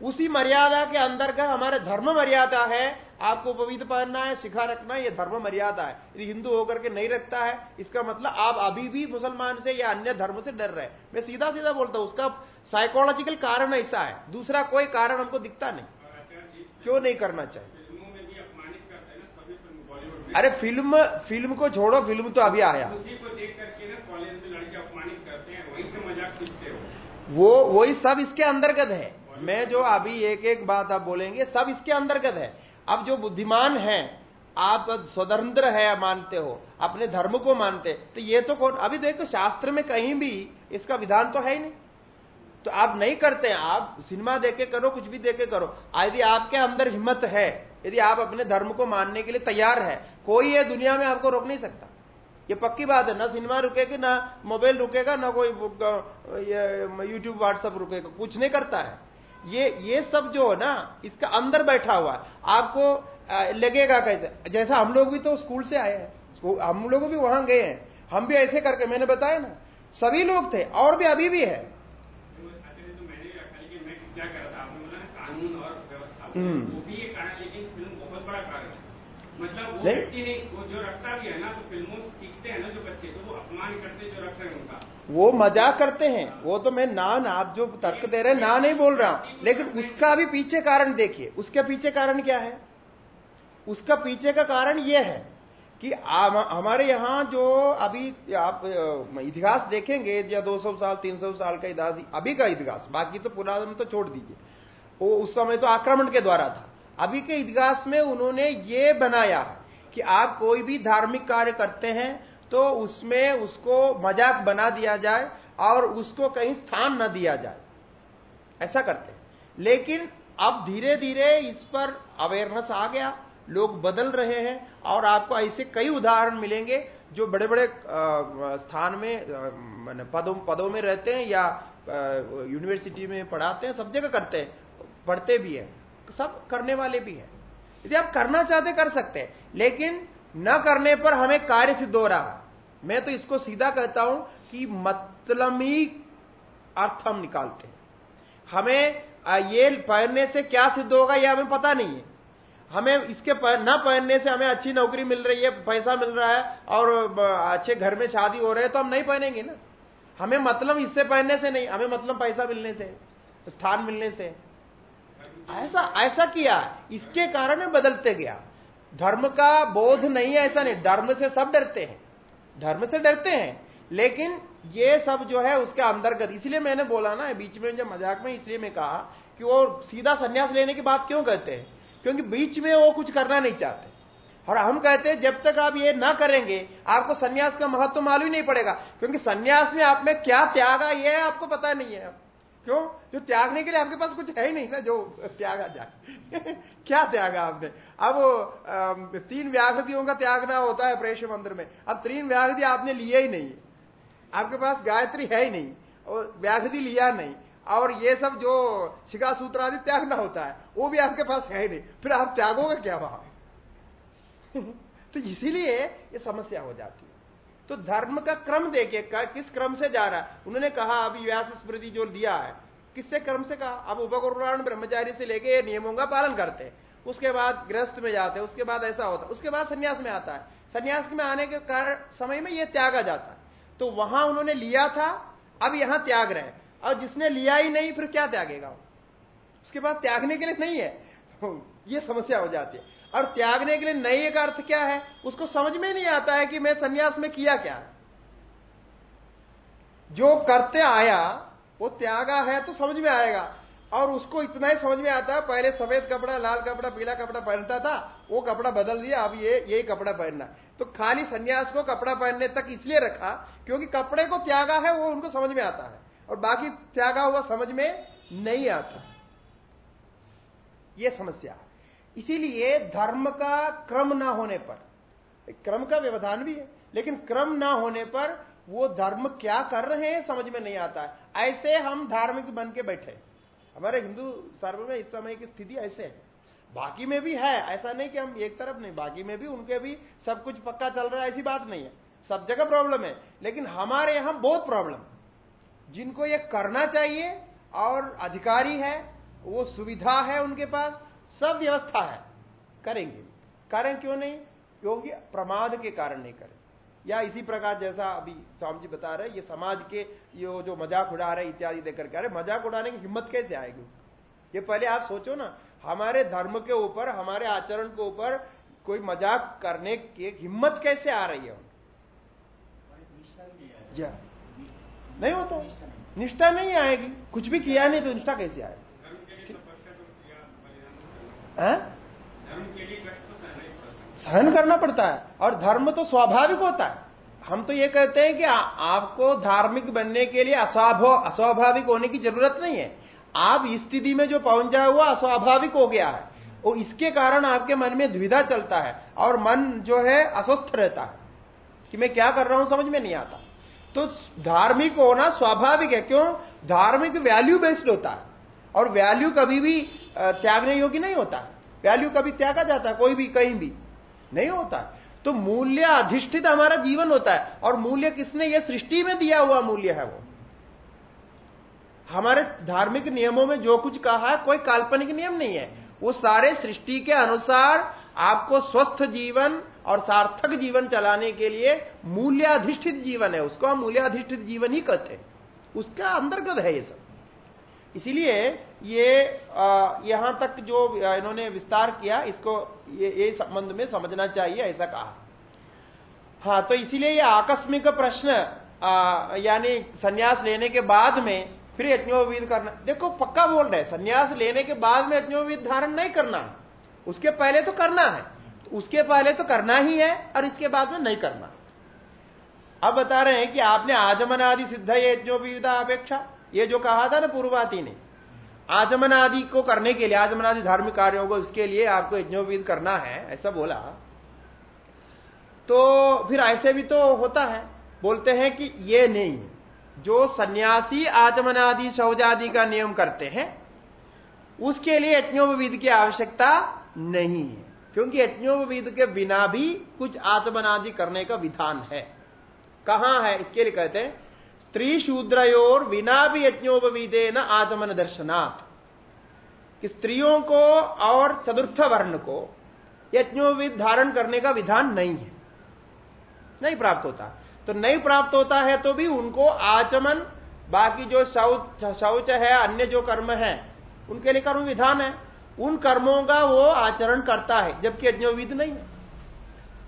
उसी मर्यादा के अंदर का हमारे धर्म मर्यादा है आपको पवित्र पहनना है, शिखा रखना है यह धर्म मर्यादा है। यदि हिंदू होकर के नहीं रखता है, इसका मतलब आप अभी भी मुसलमान से या अन्य धर्म से डर रहे मैं सीधा सीधा बोलता हूँ, उसका साइकोलॉजिकल कारण ऐसा है, दूसरा कोई कारण हमको दिखता नहीं। क्यों नहीं करना चाहिए? अरे फ़िल्म फ़िल्म को छोड़ो, फ़िल्म तो अभी आया। वो, वही सब इसके अंतर्गत है। मैं जो अभी एक एक बात आप बोलेंगे, सब इसके अंतर्गत है। अब जो बुद्धिमान है, आप स्वतंत्र है, मानते हो, अपने धर्म को मानते तो ये तो कौन, अभी देखो शास्त्र में कहीं भी इसका विधान तो है ही नहीं। तो आप नहीं करते आप सिनेमा देखे करो, कुछ भी देखे करो। यदि आपके अंदर हिम्मत है, यदि आप अपने धर्म को मानने के लिए तैयार है, कोई ये दुनिया में आपको रोक नहीं सकता। ये पक्की बात है, ना सिनेमा रुकेगी, ना मोबाइल रुकेगा, ना कोई यूट्यूब व्हाट्सएप रुकेगा, कुछ नहीं करता है। ये ये सब जो है ना इसका अंदर बैठा हुआ है। आपको लगेगा कैसे? जैसा हम लोग भी तो स्कूल से आए हैं। हम लोग भी वहाँ गए हैं। हम भी ऐसे करके मैंने बताया ना सभी लोग थे और भी अभी भी है। हम्म। वो भी एक कारण लेकिन फ़िल्म बहुत बड़ा कारण है। मतलब वो व्यक्ति नहीं वो जो रखता भी है ना तो फ़िल्मों से सीखते हैं ना जो बच्चे तो वो अपमान करते जो रख रहे हैं उनका। वो मज़ाक करते हैं। वो तो मैं ना ना आप जो तर्क दे रहे हैं ना नहीं बोल रहा हूँ। लेकिन उसका भी पीछे कारण देखिए। उसके पीछे कारण क्या है? उसका पीछे का कारण यह है कि हमारे यहाँ जो अभी आप इतिहास देखेंगे, या 200 साल 300 साल का इतिहास, अभी का इतिहास, बाकी तो पुराना तो छोड़ दीजिए। वो उस समय तो आक्रमण के द्वारा था। अभी के इतिहास में उन्होंने ये बनाया है कि आप कोई भी धार्मिक कार्य करते हैं तो उसमें उसको मज़ाक बना दिया जाए और उसको कहीं स्थान न दिया जाए। ऐसा करते हैं। लेकिन अब धीरे धीरे इस पर अवेयरनेस आ गया, लोग बदल रहे हैं और आपको ऐसे कई उदाहरण मिलेंगे जो बड़े बड़े स्थान में पदों पदों में रहते हैं या यूनिवर्सिटी में पढ़ाते हैं, सब जगह करते हैं, पढ़ते भी है, सब करने वाले भी है। यदि आप करना चाहते कर सकते हैं, लेकिन न करने पर हमें कार्य सिद्ध हो रहा मैं तो इसको सीधा कहता हूँ कि मतलमी अर्थ हम निकालते हैं। हमें ये पहनने से क्या सिद्ध होगा यह हमें पता नहीं है। हमें इसके न पहनने से हमें अच्छी नौकरी मिल रही है, पैसा मिल रहा है और अच्छे घर में शादी हो रहे है तो हम नहीं पहनेंगे ना। हमें मतलब इससे पहनने से नहीं, हमें मतलब पैसा मिलने से, स्थान मिलने से। ऐसा ऐसा किया, इसके कारण बदलते गया। धर्म का बोध नहीं है, ऐसा नहीं। धर्म से सब डरते हैं। धर्म से डरते हैं, लेकिन ये सब जो है उसके अंतर्गत। इसलिए मैंने बोला ना, बीच में जब मज़ाक में इसलिए मैं कहा कि वो सीधा संन्यास लेने की बात क्यों कहते हैं? क्योंकि बीच में वो कुछ करना नहीं चाहते। और हम कहते हैं, जब तक आप ये ना करेंगे, आपको सन्यास का महत्व मालूम ही नहीं पड़ेगा। क्योंकि सन्यास में आप में क्या त्यागा ये आपको पता नहीं है। क्यों? जो त्यागने के लिए आपके पास कुछ है ही नहीं ना, जो त्यागा जाए। क्या त्यागा आपने? अब तीन व्याघ्रदियों का त्यागना होता है प्रेष मंत्र में। अब तीन व्याघ्रदि आपने लिए ही नहीं। आपके पास गायत्री है ही नहीं, और व्याघ्रदि लिया नहीं। और ये सब जो शिका सूत्र आदि त्यागना होता है, वो भी आपके पास है ही नहीं। फिर आप त्यागोगे क्या वहाँ? तो इसीलिए ये समस्या हो जाती तो धर्म का क्रम देखिए किस क्रम से जा रहा है? उन्होंने कहा, अभी व्यास स्मृति जो दिया है। किससे क्रम से कहा? अब उपकुराण ब्रह्मचारी से लेके नियमों का पालन करते हैं। उसके बाद गृहस्थ में जाते हैं, उसके बाद ऐसा होता है। उसके बाद संन्यास में आता है। संन्यास में आने के कारण, समय में यह त्यागा जाता है। तो वहाँ उन्होंने लिया था, अब यहाँ त्याग रहे और जिसने लिया ही नहीं, फिर क्या त्यागेगा उसके बाद त्यागने के लिए नहीं है। तो ये समस्या हो जाती है। और त्यागने के लिए नई का अर्थ क्या है? उसको समझ में नहीं आता है कि मैं सन्यास में किया क्या। जो करते आया, वो त्यागा है तो समझ में आएगा। और उसको इतना ही समझ में आता है, पहले सफ़ेद कपड़ा, लाल कपड़ा, पीला कपड़ा पहनता था, वो कपड़ा बदल दिया, अब ये, यही कपड़ा पहनना। तो खाली सन्यास को कपड़ा पहनने तक इसलिए रखा, क्योंकि कपड़े को त्यागा है, वो उनको समझ में आता है। और बाकी त्यागा हुआ समझ में नहीं आता। यह समस्या इसीलिए धर्म का क्रम ना होने पर, क्रम का व्यवधान भी है, लेकिन क्रम ना होने पर वो धर्म क्या कर रहे हैं समझ में नहीं आता है। ऐसे हम धार्मिक बन के बैठे हमारे हिंदू सर्व में इस समय की स्थिति ऐसे है। बाकी में भी है, ऐसा नहीं कि हम एक तरफ़ नहीं, बाकी में भी, उनके भी सब कुछ पक्का चल रहा है, ऐसी बात नहीं है। सब जगह प्रॉब्लम है, लेकिन हमारे यहाँ बहुत प्रॉब्लम जिनको ये करना चाहिए और अधिकारी है, वो सुविधा है उनके पास सब व्यवस्था है करेंगे। कारण क्यों नहीं? क्योंकि प्रमाद के कारण नहीं करें। या इसी प्रकार जैसा अभी स्वामी जी बता रहे ये समाज के ये जो मज़ाक उड़ा रहे इत्यादि देकर के मज़ाक उड़ाने की हिम्मत कैसे आएगी ये पहले आप सोचो ना हमारे धर्म के ऊपर हमारे आचरण के ऊपर कोई मज़ाक करने की हिम्मत कैसे आ रही है नहीं हो तो। निष्ठा नहीं आएगी। कुछ भी किया नहीं तो निष्ठा कैसे आएगी? सहन करना पड़ता है। और धर्म तो स्वाभाविक होता है। हम तो ये कहते हैं कि आ, आपको धार्मिक बनने के लिए अस्वाभाविक होने की ज़रूरत नहीं है। आप स्थिति में जो पहुँच जाए वो अस्वाभाविक हो गया है। और इसके कारण आपके मन में द्विधा चलता है और मन जो है अस्वस्थ रहता है। कि मैं क्या कर रहा हूँ समझ में नहीं आता। तो धार्मिक होना स्वाभाविक है। क्यों? धार्मिक वैल्यू बेस्ड होता है। और वैल्यू कभी भी त्यागने योग्य नहीं होता। वैल्यू कभी त्यागा जाता है, कोई भी, कहीं भी। नहीं होता। तो मूल्य अधिष्ठित हमारा जीवन होता है। और मूल्य किसने यह सृष्टि में दिया हुआ मूल्य है वो। हमारे धार्मिक नियमों में जो कुछ कहा है, कोई काल्पनिक नियम नहीं है। वो सारे सृष्टि के अनुसार आपको स्वस्थ जीवन और सार्थक जीवन चलाने के लिए मूल्याधिष्ठित जीवन है। उसको हम मूल्याधिष्ठित जीवन ही कहते हैं। उसका अंतर्गत है ये सब। इसीलिए ये यहाँ तक जो इन्होंने विस्तार किया इसको ये, ये संबंध में समझना चाहिए ऐसा कहा। हाँ तो इसीलिए ये आकस्मिक प्रश्न यानी सन्यास लेने के बाद में फिर यज्ञोविद करना। देखो पक्का बोल रहे सन्यास लेने के बाद में यज्ञोविद धारण नहीं करना। उसके पहले तो करना है। उसके पहले तो करना ही है और इसके बाद में नहीं करना। अब बता रहे हैं कि आपने आजमन आदि सिद्ध यज्ञोविदा अपेक्षा ये जो कहा था ना पूर्वाती ने आजमन आदि को करने के लिए आजमन आदि धार्मिक कार्यों को इसके लिए आपको यज्ञोविद करना है, ऐसा बोला। तो फिर ऐसे भी तो होता है, बोलते हैं कि ये नहीं, जो सन्यासी आचमन आदि शौजादि का नियम करते हैं, उसके लिए यज्ञोपवीद की आवश्यकता नहीं है, क्योंकि यज्ञोपवीद के बिना भी कुछ आचमन आदि करने का विधान है। कहाँ है? इसके लिए कहते हैं स्त्री शूद्रयोर बिना भी यज्ञोपवीदे न आचमन दर्शनाथ कि स्त्रियों को और चतुर्थ वर्ण को यज्ञोपवीद धारण करने का विधान नहीं है। नहीं प्राप्त होता। तो नहीं प्राप्त होता है तो भी उनको आचमन, बाकी जो शौच शौच है, अन्य जो कर्म है, उनके लिए कर्म विधान है। उन कर्मों का वो आचरण करता है, जबकि यज्ञोविद नहीं है।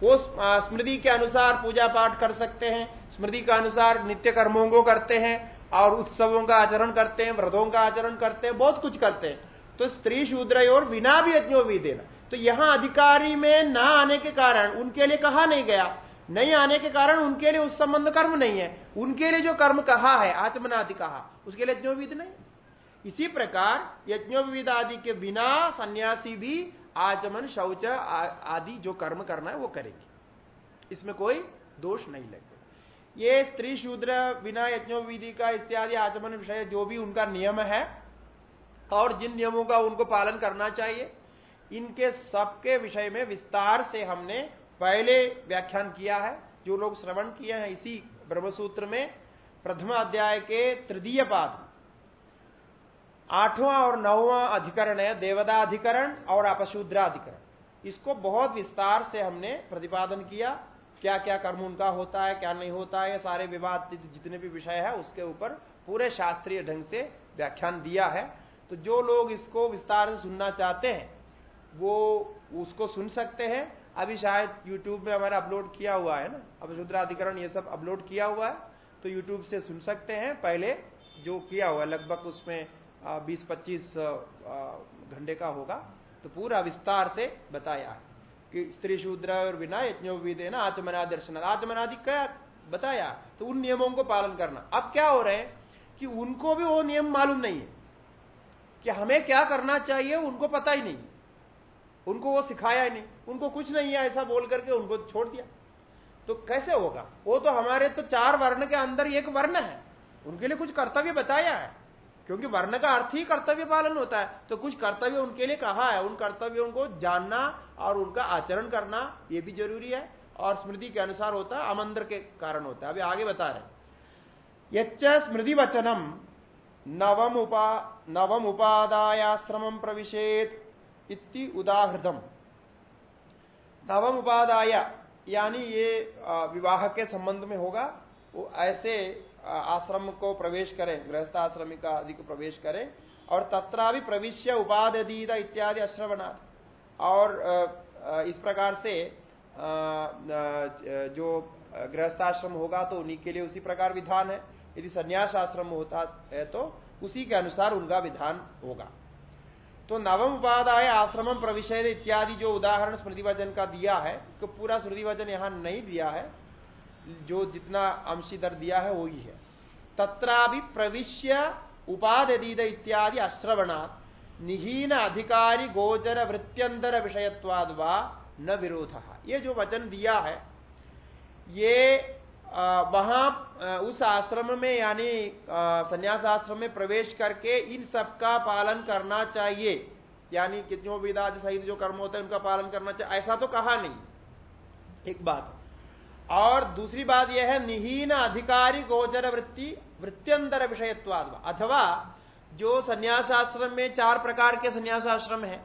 वो स्मृति के अनुसार पूजा पाठ कर सकते हैं स्मृति के अनुसार नित्य कर्मों को करते हैं और उत्सवों का आचरण करते हैं, व्रतों का आचरण करते हैं, बहुत कुछ करते हैं। तो स्त्री शूद्र और बिना भी यज्ञोविद देना। तो यहाँ अधिकारी में ना आने के कारण उनके लिए कहा नहीं गया। नहीं आने के कारण उनके लिए उस संबंध कर्म नहीं है। उनके लिए जो कर्म कहा है, आचमनादि कहा, उसके लिए यज्ञोविद नहीं। इसी प्रकार यज्ञोविद आदि के बिना सन्यासी भी आचमन, शौच आदि जो कर्म करना है वो करेंगे। इसमें कोई दोष नहीं लगेगा। ये स्त्री शूद्र, बिना यज्ञोविधि का इत्यादि आचमन विषय, जो भी उनका नियम है, और जिन नियमों का उनको पालन करना चाहिए, इनके सबके विषय में विस्तार से हमने पहले व्याख्यान किया है, जो लोग श्रवण किए हैं इसी ब्रह्मसूत्र में, प्रथम अध्याय के तृतीय पाद। आठवां और नौवां अधिकरण है देवदा अधिकरण और अपशूद्रा अधिकरण इसको बहुत विस्तार से हमने प्रतिपादन किया क्या क्या कर्म उनका होता है, क्या नहीं होता है सारे विवाद जितने भी विषय है, उसके ऊपर पूरे शास्त्रीय ढंग से व्याख्यान दिया है। तो जो लोग इसको विस्तार से सुनना चाहते हैं, वो उसको सुन सकते हैं। अभी शायद यूट्यूब में हमारा अपलोड किया हुआ है ना? अब शुद्राधिकरण ये सब अपलोड किया हुआ है तो यूट्यूब से सुन सकते हैं। पहले जो किया हुआ लगभग उसमें 20-25 घंटे का होगा। तो पूरा विस्तार से बताया है। कि स्त्री शूद्र और बिना यज्ञोविदे ना आचमना दर्शन आचमनादि क्या बताया? तो उन नियमों को पालन करना। अब क्या हो रहे हैं कि उनको भी वो नियम मालूम नहीं है कि हमें क्या करना चाहिए, उनको पता ही नहीं। उनको वो सिखाया ही नहीं। उनको कुछ नहीं है ऐसा बोल करके उनको छोड़ दिया। तो कैसे होगा? वो तो हमारे तो चार वर्ण के अंदर एक वर्ण है। उनके लिए कुछ कर्तव्य बताया है। क्योंकि वर्ण का अर्थ ही कर्तव्य पालन होता है। तो कुछ कर्तव्य उनके लिए कहा है, उन कर्तव्यों को जानना और उनका आचरण करना यह भी ज़रूरी है। और स्मृति के अनुसार होता है अमंत्र के कारण होता है। अभी आगे बता रहे यच्च स्मृति वचनम नवम उपा, नवम उपादायाश्रम प्रविशेत इति उदाहृतम। नवम उपादाय, यानी ये विवाह के संबंध में होगा, वो ऐसे आश्रम को प्रवेश करें गृहस्थ आश्रमिका आदि को प्रवेश करें, और तत्रा भी प्रविश्य उपादीद इत्यादि अश्रवणार्थ और इस प्रकार से जो गृहस्थाश्रम होगा तो उन्हीं के लिए उसी प्रकार विधान है। यदि संन्यास आश्रम होता, है तो उसी के अनुसार उनका विधान होगा। तो नवम उपाध्याय आश्रम प्रविषय इत्यादि जो उदाहरण स्मृति वचन का दिया है उसको पूरा स्मृति वचन यहाँ नहीं दिया है। जो जितना अंशीदर दिया है, वही है। तत्राभि प्रविश्य उपादीद इत्यादि अश्रवणात्, निहीन अधिकारी गोचर वृत्त्यंतर विषयत्वाद व न विरोध। ये जो वचन दिया है, ये वहाँ उस आश्रम में, यानी संन्यास आश्रम में प्रवेश करके इन सब का पालन करना चाहिए। यानी कितनों विदाद सहित जो कर्म होते हैं, उनका पालन करना चाहिए। ऐसा तो कहा नहीं। एक बात और दूसरी बात यह है, निहीन अधिकारी गोचर वृत्ति वृत्त्यंतर विषयत्वाद। अथवा जो संन्यासाश्रम में चार प्रकार के संन्यासाश्रम है,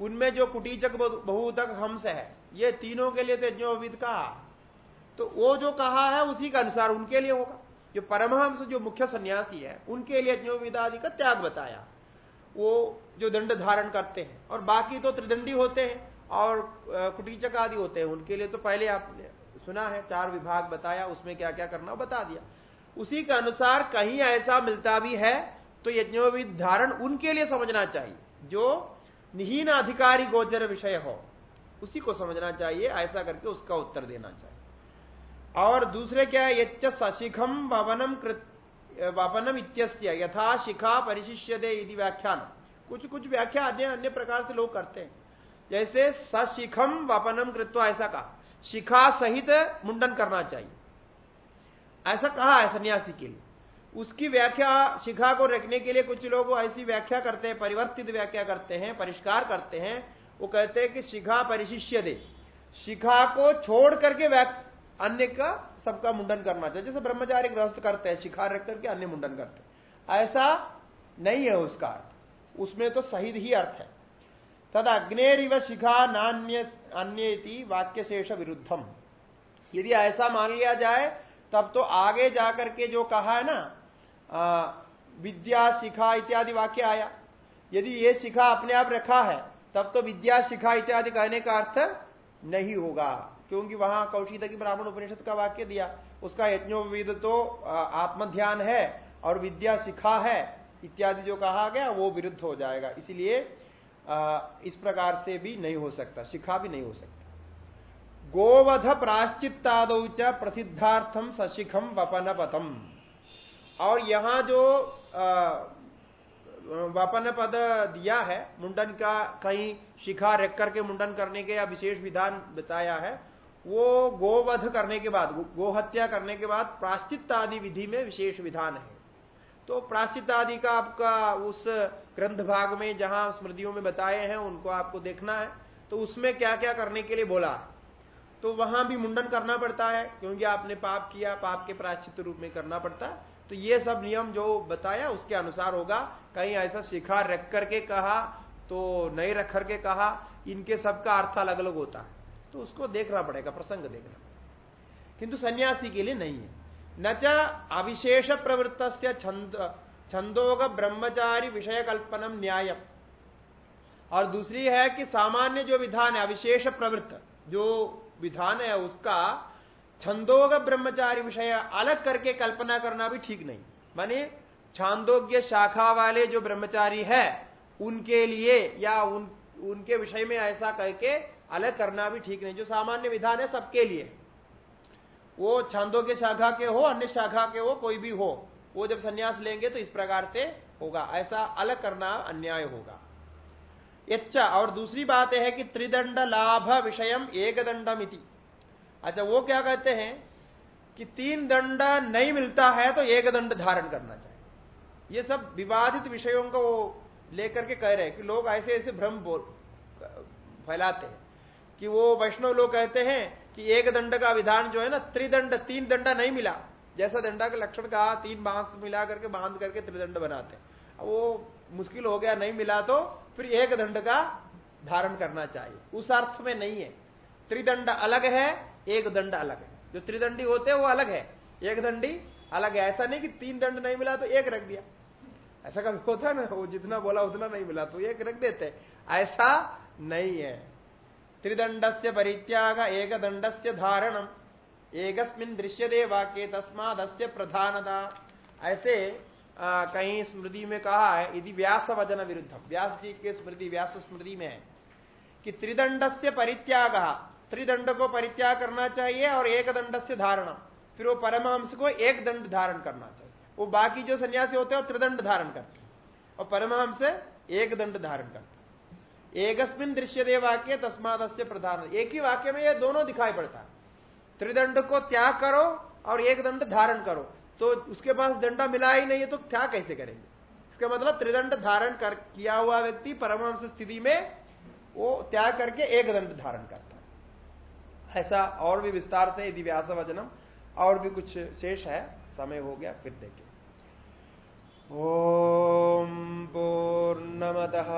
उनमें जो कुटीचक बहुतक हंस है, ये तीनों के लिए तो यज्ञोविद कहा। तो वो जो कहा है, उसी के अनुसार उनके लिए होगा। जो परमहंस, जो मुख्य सन्यासी है, उनके लिए यज्ञोविद आदि का त्याग बताया। वो जो दंड धारण करते हैं, और बाकी तो त्रिदंडी होते हैं, और कुटीचक आदि होते हैं, उनके लिए तो पहले आपने सुना है, चार विभाग बताया, उसमें क्या क्या करना बता दिया। उसी के अनुसार कहीं ऐसा मिलता भी है तो यज्ञोविद धारण उनके लिए समझना चाहिए, जो निहीन अधिकारी गोचर विषय हो, उसी को समझना चाहिए, ऐसा करके उसका उत्तर देना चाहिए। और दूसरे क्या है, यच्च सशिखम ववनम वपनम इत्यस्य, यथा शिखा परिशिष्य दे यदि व्याख्यान। कुछ कुछ व्याख्या अन्य अन्य प्रकार से लोग करते हैं। जैसे सशिखम वपनम कृत्वा, ऐसा कहा। शिखा सहित मुंडन करना चाहिए। ऐसा कहा है सन्यासी के लिए। उसकी व्याख्या शिखा को रखने के लिए कुछ लोग ऐसी व्याख्या करते हैं, परिवर्तित व्याख्या करते हैं, परिष्कार करते हैं। वो कहते हैं कि शिखा परिशिष्य दे। शिखा को छोड़ करके अन्य का सबका मुंडन करना चाहिए। जैसे ब्रह्मचारी ग्रस्त करते हैं, शिखा रख करके अन्य मुंडन करते ऐसा नहीं है उसका अर्थ। उसमें तो सही ही अर्थ है। तद अग्नेरिव शिखा नान्य अन्य वाक्य शेष विरुद्धम यदि ऐसा मान लिया जाए तब तो आगे जाकर के जो कहा है ना आ, विद्या शिखा इत्यादि वाक्य आया। यदि ये शिखा अपने आप रखा है तब तो विद्या शिखा इत्यादि कहने का अर्थ नहीं होगा क्योंकि वहाँ कौशिक की ब्राह्मण उपनिषद का वाक्य दिया। उसका यज्ञोविद तो आत्मध्यान है और विद्या शिखा है इत्यादि जो कहा गया वो विरुद्ध हो जाएगा। इसीलिए इस प्रकार से भी नहीं हो सकता, शिखा भी नहीं हो सकता। गोवध प्राश्चित्ताद प्रसिद्धार्थम सशिखम वपन पतम और यहाँ जो वपन पद दिया है, मुंडन का कहीं शिखा रख करके मुंडन करने के या विशेष विधान बताया है, वो गोवध करने के बाद गोहत्या करने के बाद प्राश्चित आदि विधि में विशेष विधान है। तो प्राश्चित आदि का आपका उस ग्रंथ भाग में जहाँ स्मृतियों में बताए हैं, उनको आपको देखना है। तो उसमें क्या क्या करने के लिए बोला? तो वहाँ भी मुंडन करना पड़ता है, क्योंकि आपने पाप किया, पाप के प्राश्चित रूप में करना पड़ता। है तो ये सब नियम जो बताया, उसके अनुसार होगा। कहीं ऐसा शिखा रख करके कहा तो नहीं रख करके कहा, इनके सबका अर्थ अलग अलग होता है। तो उसको देखना पड़ेगा, प्रसंग देखना। किंतु सन्यासी के लिए नहीं है। न च अविशेष प्रवृत्त छंद छंदोग ब्रह्मचारी विषय कल्पनम न्याय और दूसरी है कि सामान्य जो विधान है अविशेष प्रवृत्त जो विधान है उसका छंदोग ब्रह्मचारी विषय अलग करके कल्पना करना भी ठीक नहीं। माने छांदोग्य शाखा वाले जो ब्रह्मचारी है, उनके लिए या उन उनके विषय में ऐसा करके अलग करना भी ठीक नहीं। जो सामान्य विधान है, सबके लिए। वो छांदों के शाखा के हो, अन्य शाखा के हो, कोई भी हो, वो जब सन्यास लेंगे तो इस प्रकार से होगा। ऐसा अलग करना अन्याय होगा। अच्छा और दूसरी बात है कि त्रिदंड लाभ विषयम एक दंडम इति। अच्छा वो क्या कहते हैं कि तीन दंड नहीं मिलता है तो एक दंड धारण करना चाहिए। ये सब विवादित विषयों को लेकर के कह रहे हैं कि लोग ऐसे ऐसे भ्रम फैलाते हैं कि वो वैष्णव लोग कहते हैं कि एक दंड का विधान जो है ना, त्रिदंड, तीन दंडा नहीं मिला। जैसा दंडा का लक्षण कहा, तीन बाँस मिला करके बाँध करके त्रिदंड बनाते। वो मुश्किल हो गया, नहीं मिला तो फिर एक दंड का धारण करना चाहिए। उस अर्थ में नहीं है। त्रिदंड अलग है, एक दंड अलग है। जो त्रिदंडी होते हैं, वो अलग है। एक दंडी अलग है। ऐसा नहीं कि तीन दंड नहीं मिला तो एक रख दिया। ऐसा कभी होता है ना, वो जितना बोला उतना नहीं मिला तो एक रख देते। ऐसा नहीं है। त्रिदंड से परित्याग एक दंड से धारणम। एकस्मिन दृश्य दे वाक्य तस्मादस्य प्रधानता। ऐसे आ, कहीं स्मृति में कहा है यदि व्यास वज़न विरुद्ध व्यास जी के स्मृति व्यास स्मृति में है कि त्रिदंड से परित्याग त्रिदंड को परित्याग करना चाहिए और एक दंड से धारण फिर वो परमहंस को एक दंड धारण करना चाहिए। वो बाकी जो सन्यासी होते हैं वो त्रिदंड धारण करते हैं। और परमहंस एक दंड धारण करते एकस्मिन दृश्य दे वाक्य तस्माद प्रधान एक ही वाक्य में ये दोनों दिखाई पड़ता है। त्रिदंड को त्याग करो और एक दंड धारण करो। तो उसके पास दंडा मिला ही नहीं है तो क्या कैसे करेंगे? इसका मतलब त्रिदंड धारण कर, किया हुआ व्यक्ति परमांश स्थिति में वो त्याग करके एक दंड धारण करता है। ऐसा और भी विस्तार से यदि व्यास वचनम और भी कुछ शेष है, समय हो गया, फिर देखें। ॐ पूर्णमतः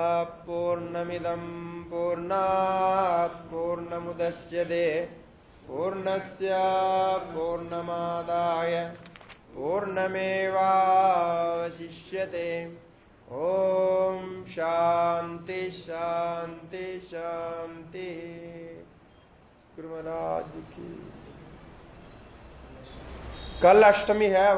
पूर्णमिदम् पूर्णात् पूर्णमुदश्यते पूर्णस्य पूर्णमादाय पूर्णमेवावशिष्यते ॐ शान्ति शान्ति शान्ति गुरुमहाराज की। कल अष्टमी है।